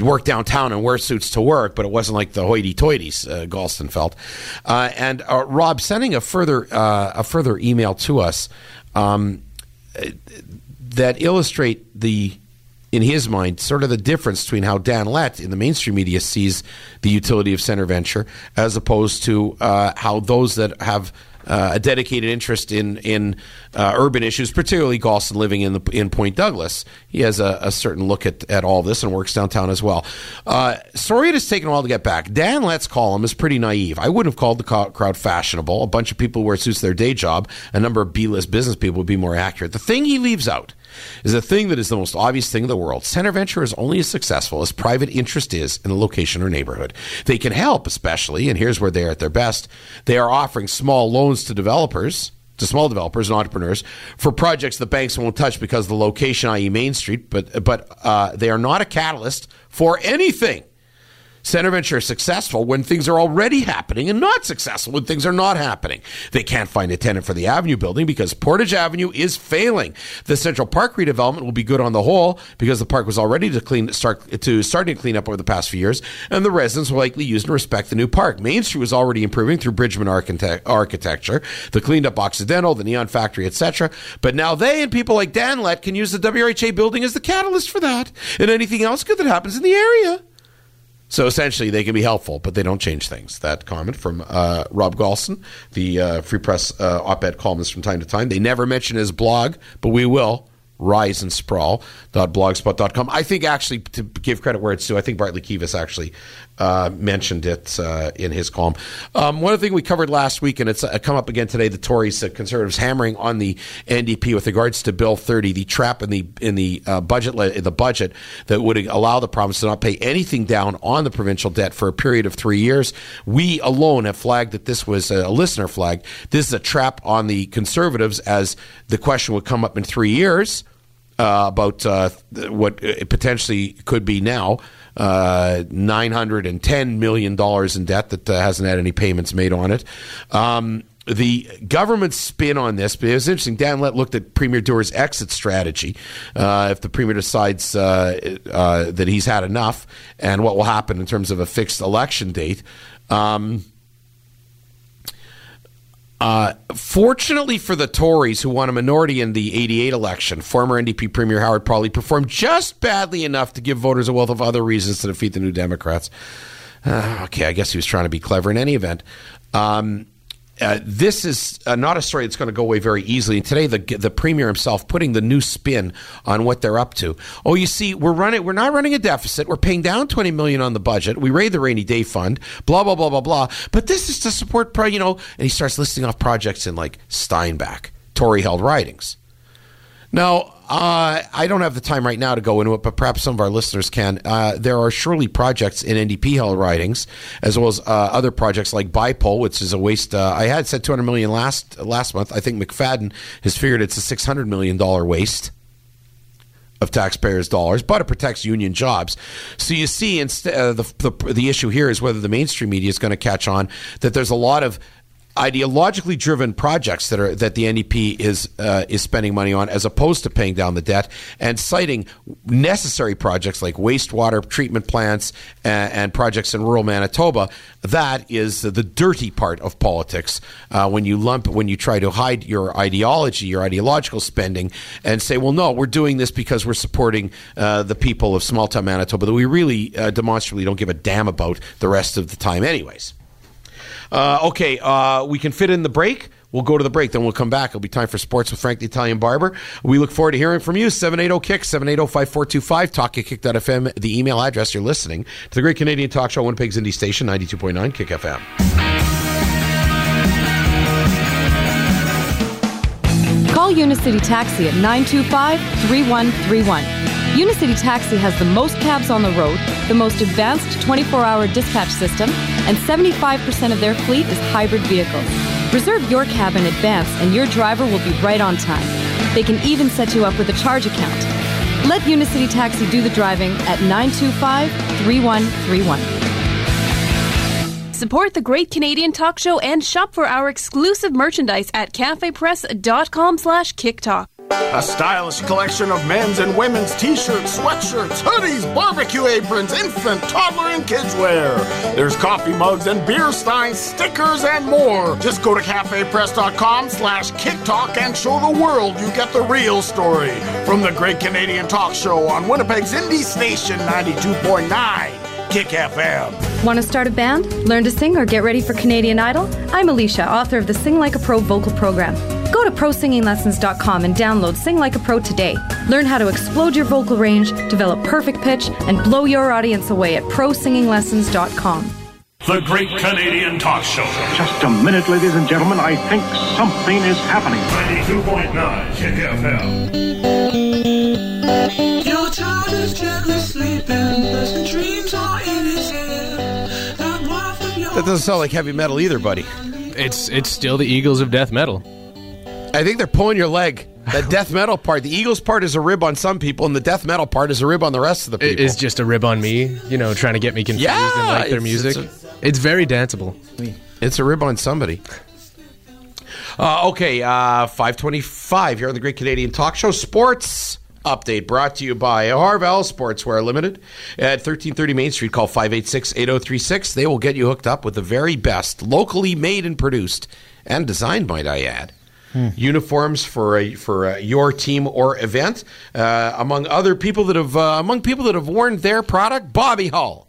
work downtown and wear suits to work, but it wasn't like the hoity-toities. Uh, Galston felt, uh, and uh, Rob sending a further uh, a further email to us um, that illustrate the in his mind, sort of the difference between how Dan Lett in the mainstream media sees the utility of center venture as opposed to uh, how those that have uh, a dedicated interest in in uh, urban issues, particularly Galston living in the in Point Douglas. He has a, a certain look at, at all this and works downtown as well. Uh, sorry it has taken a while to get back. Dan Lett's column is pretty naive. I wouldn't have called the crowd fashionable. A bunch of people it suits their day job, a number of B list business people would be more accurate. The thing he leaves out is a thing that is the most obvious thing in the world. Center Venture is only as successful as private interest is in the location or neighborhood. They can help, especially, and here's where they're at their best. They are offering small loans to developers to small developers and entrepreneurs for projects the banks won't touch because of the location, i.e., Main Street. But but uh, they are not a catalyst for anything. Center Venture is successful when things are already happening and not successful when things are not happening. They can't find a tenant for the Avenue building because Portage Avenue is failing. The Central Park redevelopment will be good on the whole because the park was already to clean start to starting to clean up over the past few years, and the residents will likely use and respect the new park. Main Street was already improving through Bridgman architect- architecture, the cleaned up Occidental, the Neon Factory, etc. But now they and people like Dan Lett can use the WRHA building as the catalyst for that and anything else good that happens in the area. So essentially, they can be helpful, but they don't change things. That comment from uh, Rob Galston, the uh, Free Press uh, op ed columnist from time to time. They never mention his blog, but we will. Rise and Sprawl.blogspot.com. I think actually, to give credit where it's due, I think Bartley Kives actually uh, mentioned it uh, in his column. Um, one other thing we covered last week, and it's uh, come up again today: the Tories, the conservatives, hammering on the NDP with regards to Bill 30, the trap in the in the uh, budget in the budget that would allow the province to not pay anything down on the provincial debt for a period of three years. We alone have flagged that this was a listener flag. This is a trap on the conservatives, as the question would come up in three years. Uh, about uh, what it potentially could be now uh, $910 million in debt that uh, hasn't had any payments made on it. Um, the government's spin on this, but it was interesting. Dan Lett looked at Premier Doer's exit strategy. Uh, if the Premier decides uh, uh, that he's had enough and what will happen in terms of a fixed election date. Um, uh, fortunately for the Tories, who won a minority in the 88 election, former NDP Premier Howard Pawley performed just badly enough to give voters a wealth of other reasons to defeat the New Democrats. Uh, okay, I guess he was trying to be clever in any event. Um, uh, this is uh, not a story that's going to go away very easily. And today, the the premier himself putting the new spin on what they're up to. Oh, you see, we're running. We're not running a deficit. We're paying down twenty million on the budget. We raid the rainy day fund. Blah blah blah blah blah. But this is to support, you know. And he starts listing off projects in like Steinbach, Tory held ridings. Now, uh, I don't have the time right now to go into it, but perhaps some of our listeners can. Uh, there are surely projects in NDP held ridings, as well as uh, other projects like Bipole, which is a waste. Uh, I had said 200 million last last month. I think McFadyen has figured it's a 600 million dollar waste of taxpayers' dollars, but it protects union jobs. So you see, instead, uh, the, the the issue here is whether the mainstream media is going to catch on that there's a lot of ideologically driven projects that are that the NDP is uh, is spending money on, as opposed to paying down the debt and citing necessary projects like wastewater treatment plants and, and projects in rural Manitoba. That is the dirty part of politics uh, when you lump when you try to hide your ideology, your ideological spending, and say, well, no, we're doing this because we're supporting uh, the people of small town Manitoba that we really uh, demonstrably don't give a damn about the rest of the time, anyways. Uh, okay, uh, we can fit in the break. We'll go to the break, then we'll come back. It'll be time for sports with Frank the Italian Barber. We look forward to hearing from you. 780 Kick, 780 5425, talk at kick.fm, the email address you're listening to the Great Canadian Talk Show, Winnipeg's Indie Station, 92.9 Kick FM. Call Unicity Taxi at 925 3131. Unicity Taxi has the most cabs on the road, the most advanced 24 hour dispatch system, and 75% of their fleet is hybrid vehicles. Reserve your cab in advance, and your driver will be right on time. They can even set you up with a charge account. Let Unicity Taxi do the driving at 925 3131. Support the Great Canadian Talk Show and shop for our exclusive merchandise at cafepress.com slash kicktalk. A stylish collection of men's and women's t-shirts, sweatshirts, hoodies, barbecue aprons, infant, toddler, and kids wear. There's coffee mugs and beer steins, stickers, and more. Just go to cafepress.com slash kicktalk and show the world you get the real story. From the Great Canadian Talk Show on Winnipeg's Indie Station 92.9. Kick FM. Want to start a band, learn to sing, or get ready for Canadian Idol? I'm Alicia, author of the Sing Like a Pro vocal program. Go to prosinginglessons.com and download Sing Like a Pro today. Learn how to explode your vocal range, develop perfect pitch, and blow your audience away at prosinginglessons.com. The Great Canadian Talk Show. Just a minute, ladies and gentlemen. I think something is happening. 92.9 KFL. Your child is gently sleeping. That doesn't sound like heavy metal either, buddy. It's it's still the Eagles of death metal. I think they're pulling your leg. The death metal part, the Eagles part is a rib on some people, and the death metal part is a rib on the rest of the people. It is just a rib on me, you know, trying to get me confused and like their it's- music. it's It's, very danceable. It's a rib on somebody. Uh, okay, uh, 525 here on the Great Canadian Talk Show. Sports update brought to you by Harvell Sportswear Limited at 1330 Main Street. Call 586 8036. They will get you hooked up with the very best, locally made and produced and designed, might I add. Uniforms for a, for a, your team or event, uh, among other people that have uh, among people that have worn their product. Bobby Hull.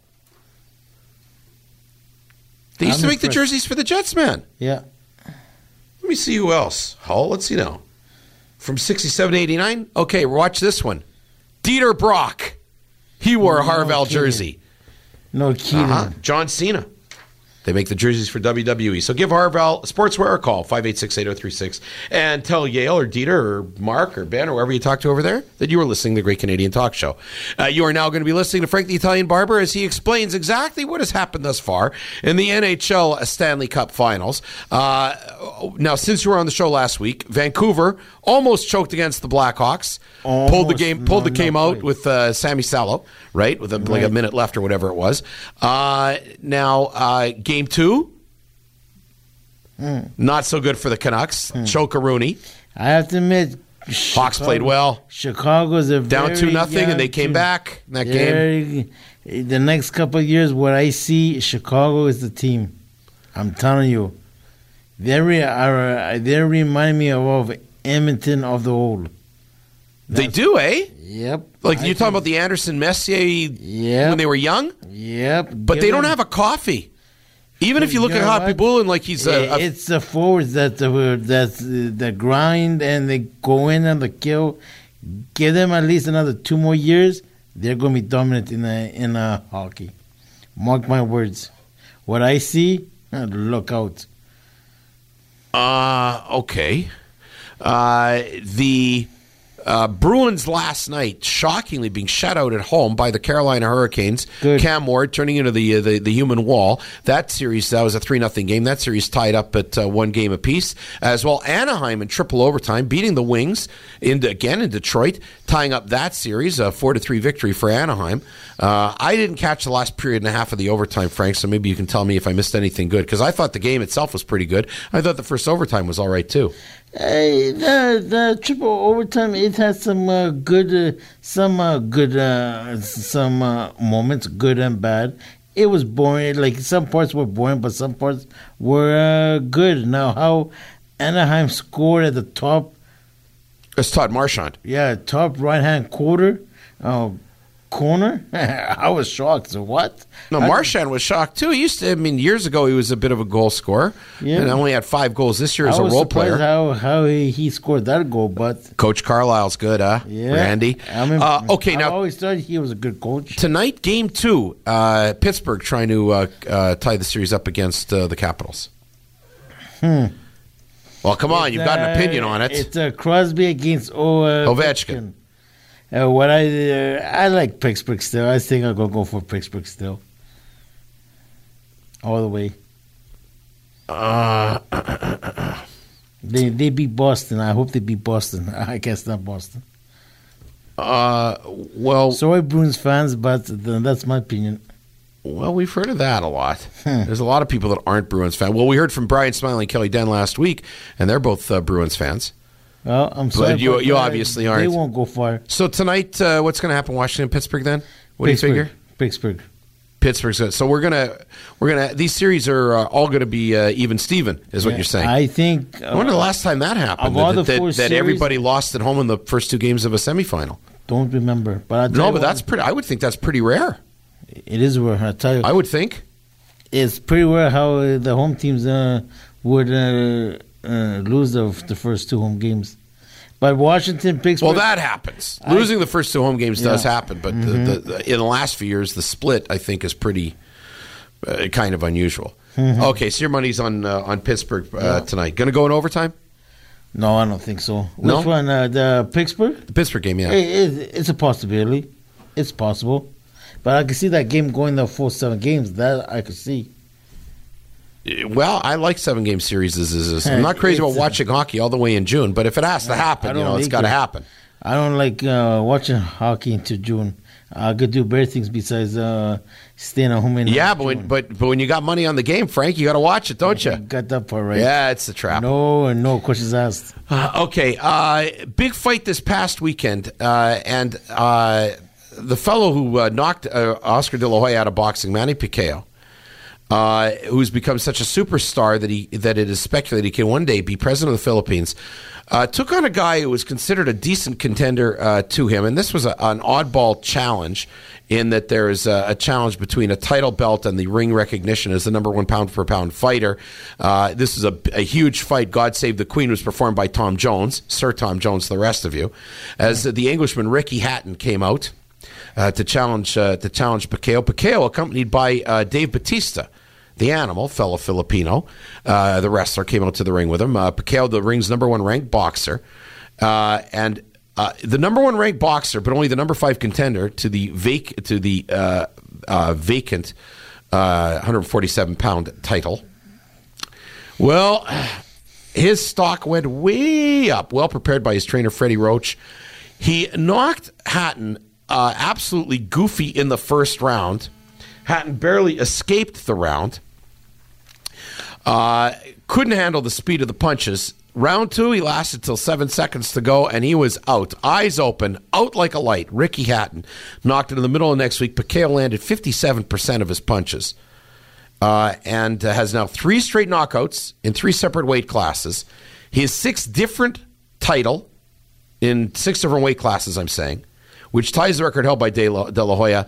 They used I'm to make the jerseys for the Jets, man. Yeah. Let me see who else. Hull, let's see now. From 67 89. Okay, watch this one. Dieter Brock. He wore a No Harvell kidding. jersey. No kidding. Uh-huh. John Cena. They make the jerseys for WWE. So give Harvell Sportswear a call, 586 8036, and tell Yale or Dieter or Mark or Ben or whoever you talk to over there that you are listening to the Great Canadian Talk Show. Uh, you are now going to be listening to Frank the Italian Barber as he explains exactly what has happened thus far in the NHL Stanley Cup Finals. Uh, now, since you were on the show last week, Vancouver almost choked against the Blackhawks. pulled the game, pulled the game not out with uh, Sami Salo, right, with a, like a minute left or whatever it was. Uh, now, uh, game two, not so good for the Canucks. Choke a Rooney. I have to admit, Hawks played well. Chicago's a Down very two nothing, and they came back in that game. The next couple of years, what I see, Chicago is the team. I'm telling you, they re- are, they remind me of, of Edmonton of the old. They do, eh? Yep. Like you're talking about the Anderson Messier Yep. when they were young, Yep. but they don't have a coffee. Even if you look You at know Hoppy what? Bullen, like he's a, a it's the forwards that the that the grind and they go in on the kill. Give them at least another two more years. They're going to be dominant in a, in a hockey. Mark my words. What I see, uh, look out. Uh, okay. Uh, the uh, Bruins last night, shockingly being shut out at home by the Carolina Hurricanes. Cam Ward turning into the, uh, the the human wall. That series that was a three nothing game. That series tied up at uh, one game apiece. As well, Anaheim in triple overtime, beating the Wings in again in Detroit, tying up that series. A four to three victory for Anaheim. Uh, I didn't catch the last period and a half of the overtime, Frank. So maybe you can tell me if I missed anything good because I thought the game itself was pretty good. I thought the first overtime was all right too. Hey, the the triple overtime it has some uh, good uh, some uh, good uh, some uh, moments good and bad. It was boring. Like some parts were boring, but some parts were uh, good. Now how Anaheim scored at the top. It's Todd Marchant. Yeah, top right hand quarter. Oh, corner. I was shocked. What? No, I- Marchant was shocked too. He used to. I mean, years ago he was a bit of a goal scorer, Yeah. and only had five goals this year as I a role player. How how he, he scored that goal, but Coach Carlyle's good, huh? yeah, Randy. I mean, uh, okay, I now always thought he was a good coach. tonight, game two, uh, Pittsburgh trying to uh, uh, tie the series up against uh, the Capitals. Hmm. Well, come on, you've got an Uh, opinion on it. It's uh, Crosby against o, uh, Ovechkin. Uh, what I uh, I like Pittsburgh still. I think I'm gonna go for Pittsburgh still. All the way. Uh, They they beat Boston. I hope they beat Boston. I guess not Boston. Uh, well, sorry, Bruins fans, but that's my opinion. Well, we've heard of that a lot. Hmm. There's a lot of people that aren't Bruins fans. Well, we heard from Brian Smiley and Kelly Den last week, and they're both uh, Bruins fans. Well, I'm But sorry, you- you uh, obviously aren't. They won't go far. So tonight, uh, what's going to happen? Washington, Pittsburgh. Then what Pittsburgh. do you figure? Pittsburgh. Pittsburgh's good. So we're gonna we're gonna these series are uh, all going to be uh, even Steven, is what Yeah, you're saying. I think. I wonder the last time that happened. That, that- that series- everybody lost at home in the first two games of a semifinal. Don't remember, but I No, but that's pretty. I would think that's pretty rare. It is rare. I tell you. I would think. It's pretty rare how uh, the home teams uh, would uh, lose the, the first two home games. But Washington, Pittsburgh. Well, that happens. I- Losing the first two home games does happen, but Mhm. the, the, in the last few years, the split I think is pretty uh, kind of unusual. Mhm. Okay, so your money's on uh, on Pittsburgh uh, Yeah. tonight. Going to go in overtime? No, I don't think so. No? Which one? Uh, the Pittsburgh? The Pittsburgh game, yeah. It- it- it's a possibility. It's possible. But I can see that game going the full seven games. That I could see. Well, I like seven game series. I'm not crazy about watching hockey all the way in June, but if it has to happen, you know, it's got to it. happen. I don't like uh, watching hockey into June. I could do better things besides uh, staying at home in Yeah, but when, but but when you got money on the game, Frank, you got to watch it, don't you? Got that part right. Yeah, it's a trap. No, no questions asked. Uh, okay, uh, big fight this past weekend, uh, and uh, the fellow who uh, knocked uh, Oscar De La Hoya out of boxing, Manny Pacquiao, uh, who's become such a superstar that he that it is speculated he can one day be president of the Philippines, uh, took on a guy who was considered a decent contender uh, to him, and this was a, an oddball challenge in that there is a, a challenge between a title belt and the ring recognition as the number one pound for pound fighter. Uh, this is a, a huge fight. God Save the Queen was performed by Tom Jones, Sir Tom Jones, the rest of you, as the Englishman Ricky Hatton came out uh, to challenge uh, to challenge Pacquiao. Pacquiao, accompanied by uh, Dave Batista, the animal, fellow Filipino, uh, the wrestler, came out to the ring with him. Uh, Pacquiao, the ring's number one ranked boxer, uh, and uh, the number one ranked boxer, but only the number five contender to the vac- to the uh, uh, vacant uh, 147 pound title. Well, his stock went way up, well prepared by his trainer, Freddie Roach. He knocked Hatton absolutely goofy in the first round. Hatton barely escaped the round. Uh, couldn't handle the speed of the punches. Round two, he lasted till seven seconds to go, and he was out. Eyes open, out like a light. Ricky Hatton knocked it in the middle of next week. Pacquiao landed 57% of his punches uh, and has now three straight knockouts in three separate weight classes. His six different title in six different weight classes, I'm saying, which ties the record held by De La, De La Hoya.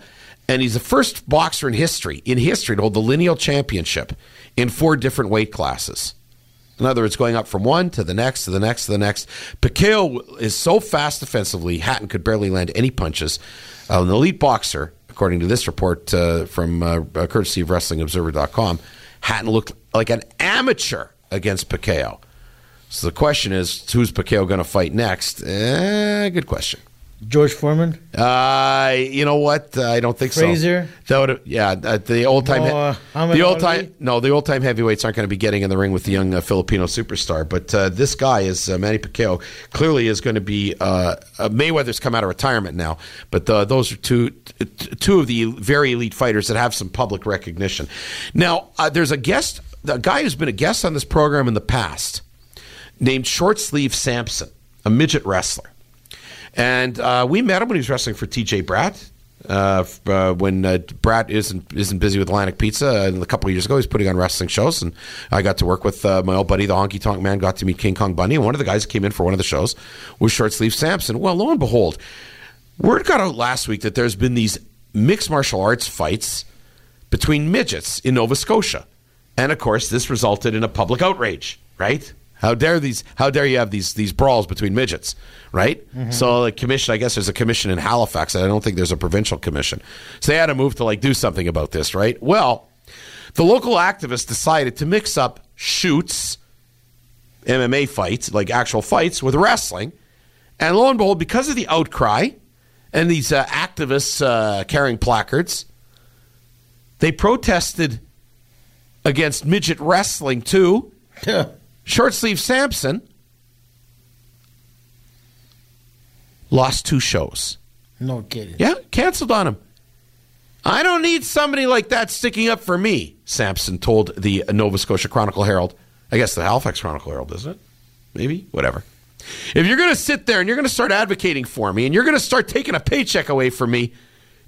And he's the first boxer in history, in history, to hold the lineal championship in four different weight classes. In other words, going up from one to the next, to the next, to the next. Pacquiao is so fast defensively, Hatton could barely land any punches. Uh, an elite boxer, according to this report uh, from uh, courtesy of WrestlingObserver.com, Hatton looked like an amateur against Pacquiao. So the question is, who's Pacquiao going to fight next? Eh, good question. George Foreman. Uh, you know what? Uh, I don't think Frazier? so. Would, yeah, uh, the old time, uh, the old time, no, the old time heavyweights aren't going to be getting in the ring with the young uh, Filipino superstar. But uh, this guy is uh, Manny Pacquiao. Clearly, is going to be uh, uh, Mayweather's come out of retirement now. But uh, those are two t- two of the very elite fighters that have some public recognition. Now, uh, there's a guest, a guy who's been a guest on this program in the past, named Short Sleeve Sampson, a midget wrestler. And uh, we met him when he was wrestling for TJ Bratt. Uh, uh, when uh, Bratt isn't isn't busy with Atlantic Pizza, and a couple years ago, he's putting on wrestling shows, and I got to work with uh, my old buddy, the Honky Tonk Man. Got to meet King Kong Bundy, and one of the guys that came in for one of the shows was Short Sleeve Sampson. Well, lo and behold, word got out last week that there's been these mixed martial arts fights between midgets in Nova Scotia, and of course, this resulted in a public outrage. Right? How dare these? How dare you have these these brawls between midgets? Right? So the commission, I guess, there's a commission in Halifax. I don't think there's a provincial commission. So they had to move to like do something about this. Right? Well, the local activists decided to mix up shoots, MMA fights, like actual fights, with wrestling. And lo and behold, because of the outcry and these uh, activists uh, carrying placards, they protested against midget wrestling too. Short sleeve Sampson lost two shows. No kidding. Yeah, canceled on him. I don't need somebody like that sticking up for me, Sampson told the Nova Scotia Chronicle Herald. I guess the Halifax Chronicle Herald, isn't it? Maybe? Whatever. If you're going to sit there and you're going to start advocating for me and you're going to start taking a paycheck away from me,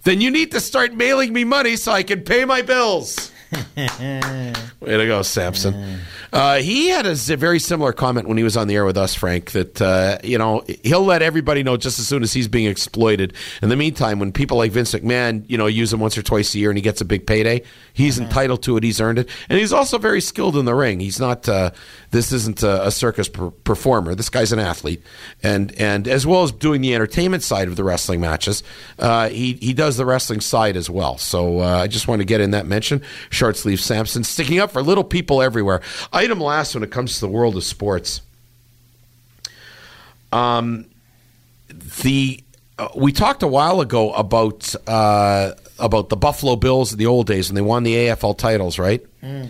then you need to start mailing me money so I can pay my bills. Way to go, Sampson. Uh, he had a very similar comment when he was on the air with us, Frank, that, uh, you know, he'll let everybody know just as soon as he's being exploited. In the meantime, when people like Vince McMahon, you know, use him once or twice a year and he gets a big payday, he's entitled to it. He's earned it. And he's also very skilled in the ring. He's not, uh, this isn't a, a circus per- performer. This guy's an athlete. And, and as well as doing the entertainment side of the wrestling matches, uh, he, he does the wrestling side as well. So uh, I just want to get in that mention. Short sleeve Sampson sticking up for little people everywhere. Item last when it comes to the world of sports. Um, the uh, we talked a while ago about uh, about the Buffalo Bills in the old days when they won the AFL titles, right? uh,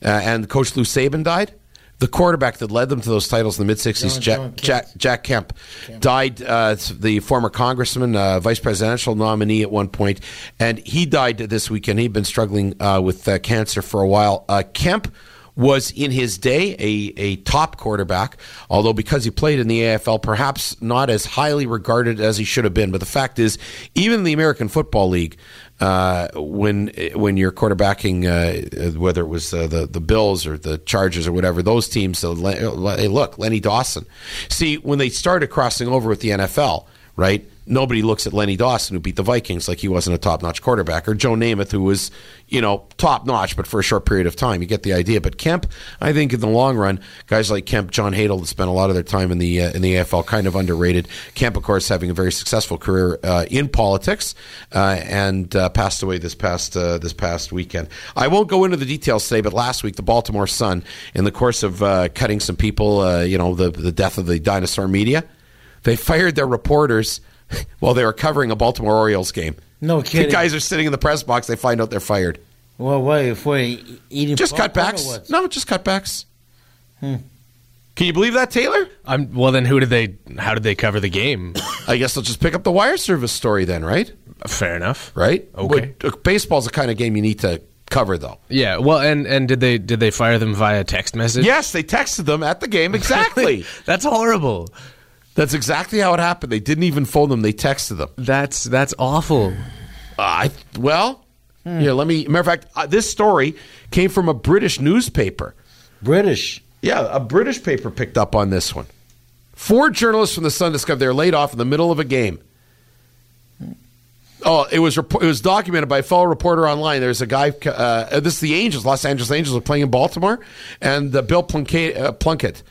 and Coach Lou Saban died. The quarterback that led them to those titles in the mid '60s, John- Jack, Kemp. Jack, Jack Kemp, died. Uh, the former congressman, uh, vice presidential nominee at one point, and he died this weekend. He'd been struggling uh, with uh, cancer for a while. Uh, Kemp was in his day a, a top quarterback, although because he played in the AFL, perhaps not as highly regarded as he should have been. But the fact is, even the American Football League, uh, when when you're quarterbacking, uh, whether it was uh, the the Bills or the Chargers or whatever, those teams. So hey, look, Lenny Dawson. See, when they started crossing over with the NFL, right? Nobody looks at Lenny Dawson, who beat the Vikings, like he wasn't a top notch quarterback, or Joe Namath, who was, you know, top notch, but for a short period of time. You get the idea. But Kemp, I think in the long run, guys like Kemp, John Hadl, that spent a lot of their time in the uh, in the AFL, kind of underrated. Kemp, of course, having a very successful career uh, in politics, uh, and uh, passed away this past uh, this past weekend. I won't go into the details today, but last week the Baltimore Sun, in the course of uh, cutting some people, you know, the the death of the dinosaur media, they fired their reporters while they were covering a Baltimore Orioles game. No kidding. The kidding. guys are sitting in the press box. They find out they're fired. Well, why? For e- eating Just popcorn or cutbacks. what? No, just cutbacks. Hmm. Can you believe that, Taylor? I'm, well, then who did they? How did they cover the game? I guess they'll just pick up the wire service story then, right? Fair enough. Right? Okay. But, uh, baseball's the kind of game you need to cover, though. Yeah. Well, and and did they did they fire them via text message? Yes, they texted them at the game. Exactly. That's horrible. That's exactly how it happened. They didn't even phone them. They texted them. That's that's awful. I well, here. Let me. Matter of fact, uh, this story came from a British newspaper. British. Yeah, a British paper picked up on this one. Four journalists from the Sun discovered they were laid off in the middle of a game. Oh, it was it was documented by a fellow reporter online. There's a guy. Uh, this is the Angels, Los Angeles Angels, are playing in Baltimore, and uh, Bill Plunkett, uh, Plunkett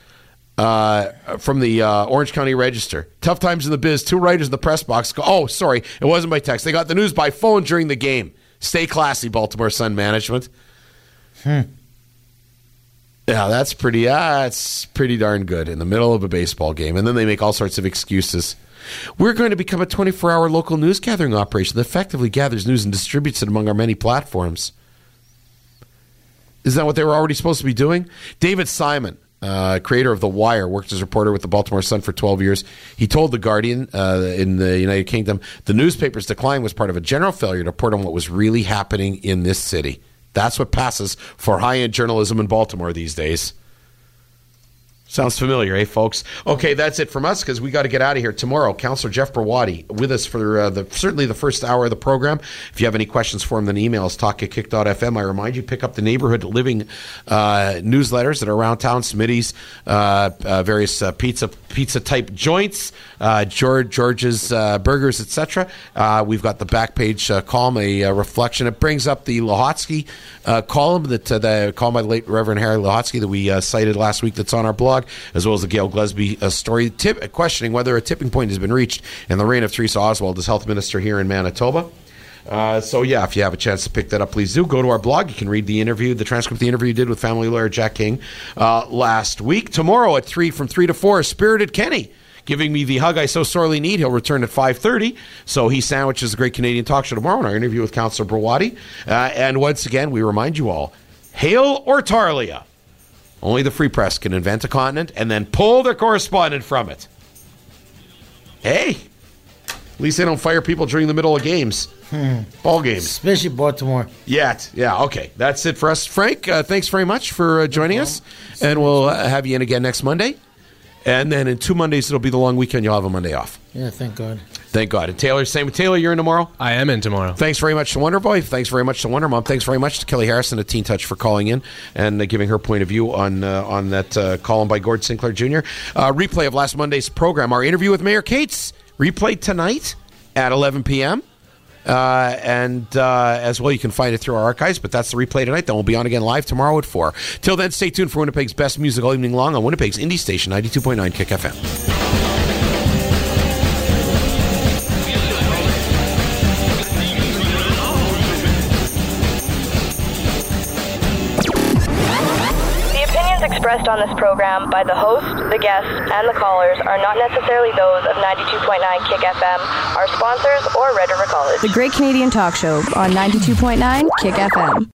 uh, from the uh, Orange County Register. Tough times in the biz. Two writers in the press box. Go, oh, sorry, it wasn't by text. They got the news by phone during the game. Stay classy, Baltimore Sun management. Hmm. Yeah, that's pretty. Uh, it's pretty darn good in the middle of a baseball game, and then they make all sorts of excuses. We're going to become a 24-hour local news gathering operation that effectively gathers news and distributes it among our many platforms. Isn't that what they were already supposed to be doing? David Simon, uh, creator of The Wire, worked as a reporter with the Baltimore Sun for 12 years. He told The Guardian uh, in the United Kingdom the newspaper's decline was part of a general failure to report on what was really happening in this city. That's what passes for high end journalism in Baltimore these days. Sounds familiar, eh, folks? Okay, that's it from us because we got to get out of here tomorrow. Counselor Jeff Browaty with us for uh, the certainly the first hour of the program. If you have any questions for him, then email us talk at kick.fm. I remind you, pick up the neighborhood living uh, newsletters that are around town, Smitty's, uh, uh, various uh, pizza pizza type joints, uh, George George's uh, burgers, etc. Uh, we've got the back page uh, column, a uh, reflection. It brings up the Lehotsky column that the column by the late Reverend Harry Lehotsky that we cited last week. That's on our blog, as well as the Gail uh, story, tip, questioning whether a tipping point has been reached in the reign of Theresa Oswald as health minister here in Manitoba. Uh, so yeah, if you have a chance to pick that up, please do go to our blog. You can read the interview, the transcript of the interview you did with family lawyer Jack King uh, last week. Tomorrow at three, from three to four, Spirited Kenny giving me the hug I so sorely need. He'll return at five thirty. So he sandwiches the Great Canadian Talk Show tomorrow in our interview with Councillor Browaty. Uh, and once again, we remind you all: Hail or Tarlia. Only the free press can invent a continent and then pull their correspondent from it. Hey, at least they don't fire people during the middle of games, ball games. Especially Baltimore. Yet, yeah, okay. That's it for us. Frank, uh, thanks very much for uh, joining us. And we'll uh, have you in again next Monday. And then in two Mondays, it'll be the long weekend. You'll have a Monday off. Yeah, thank God. Thank God. And Taylor, same with Taylor. You're in tomorrow? I am in tomorrow. Thanks very much to Wonder Boy. Thanks very much to Wonder Mom. Thanks very much to Kelly Harrison at Teen Touch for calling in and uh, giving her point of view on uh, on that uh, column by Gord Sinclair Jr. Uh, replay of last Monday's program, our interview with Mayor Katz, replayed tonight at 11 p.m. Uh, and uh, as well, you can find it through our archives. But that's the replay tonight. Then we'll be on again live tomorrow at four. Till then, stay tuned for Winnipeg's best music all evening long on Winnipeg's indie station, ninety two point nine Kick FM. This program by the host, the guests, and the callers are not necessarily those of 92.9 Kick FM, our sponsors, or Red River College. The Great Canadian Talk Show on 92.9 Kick FM.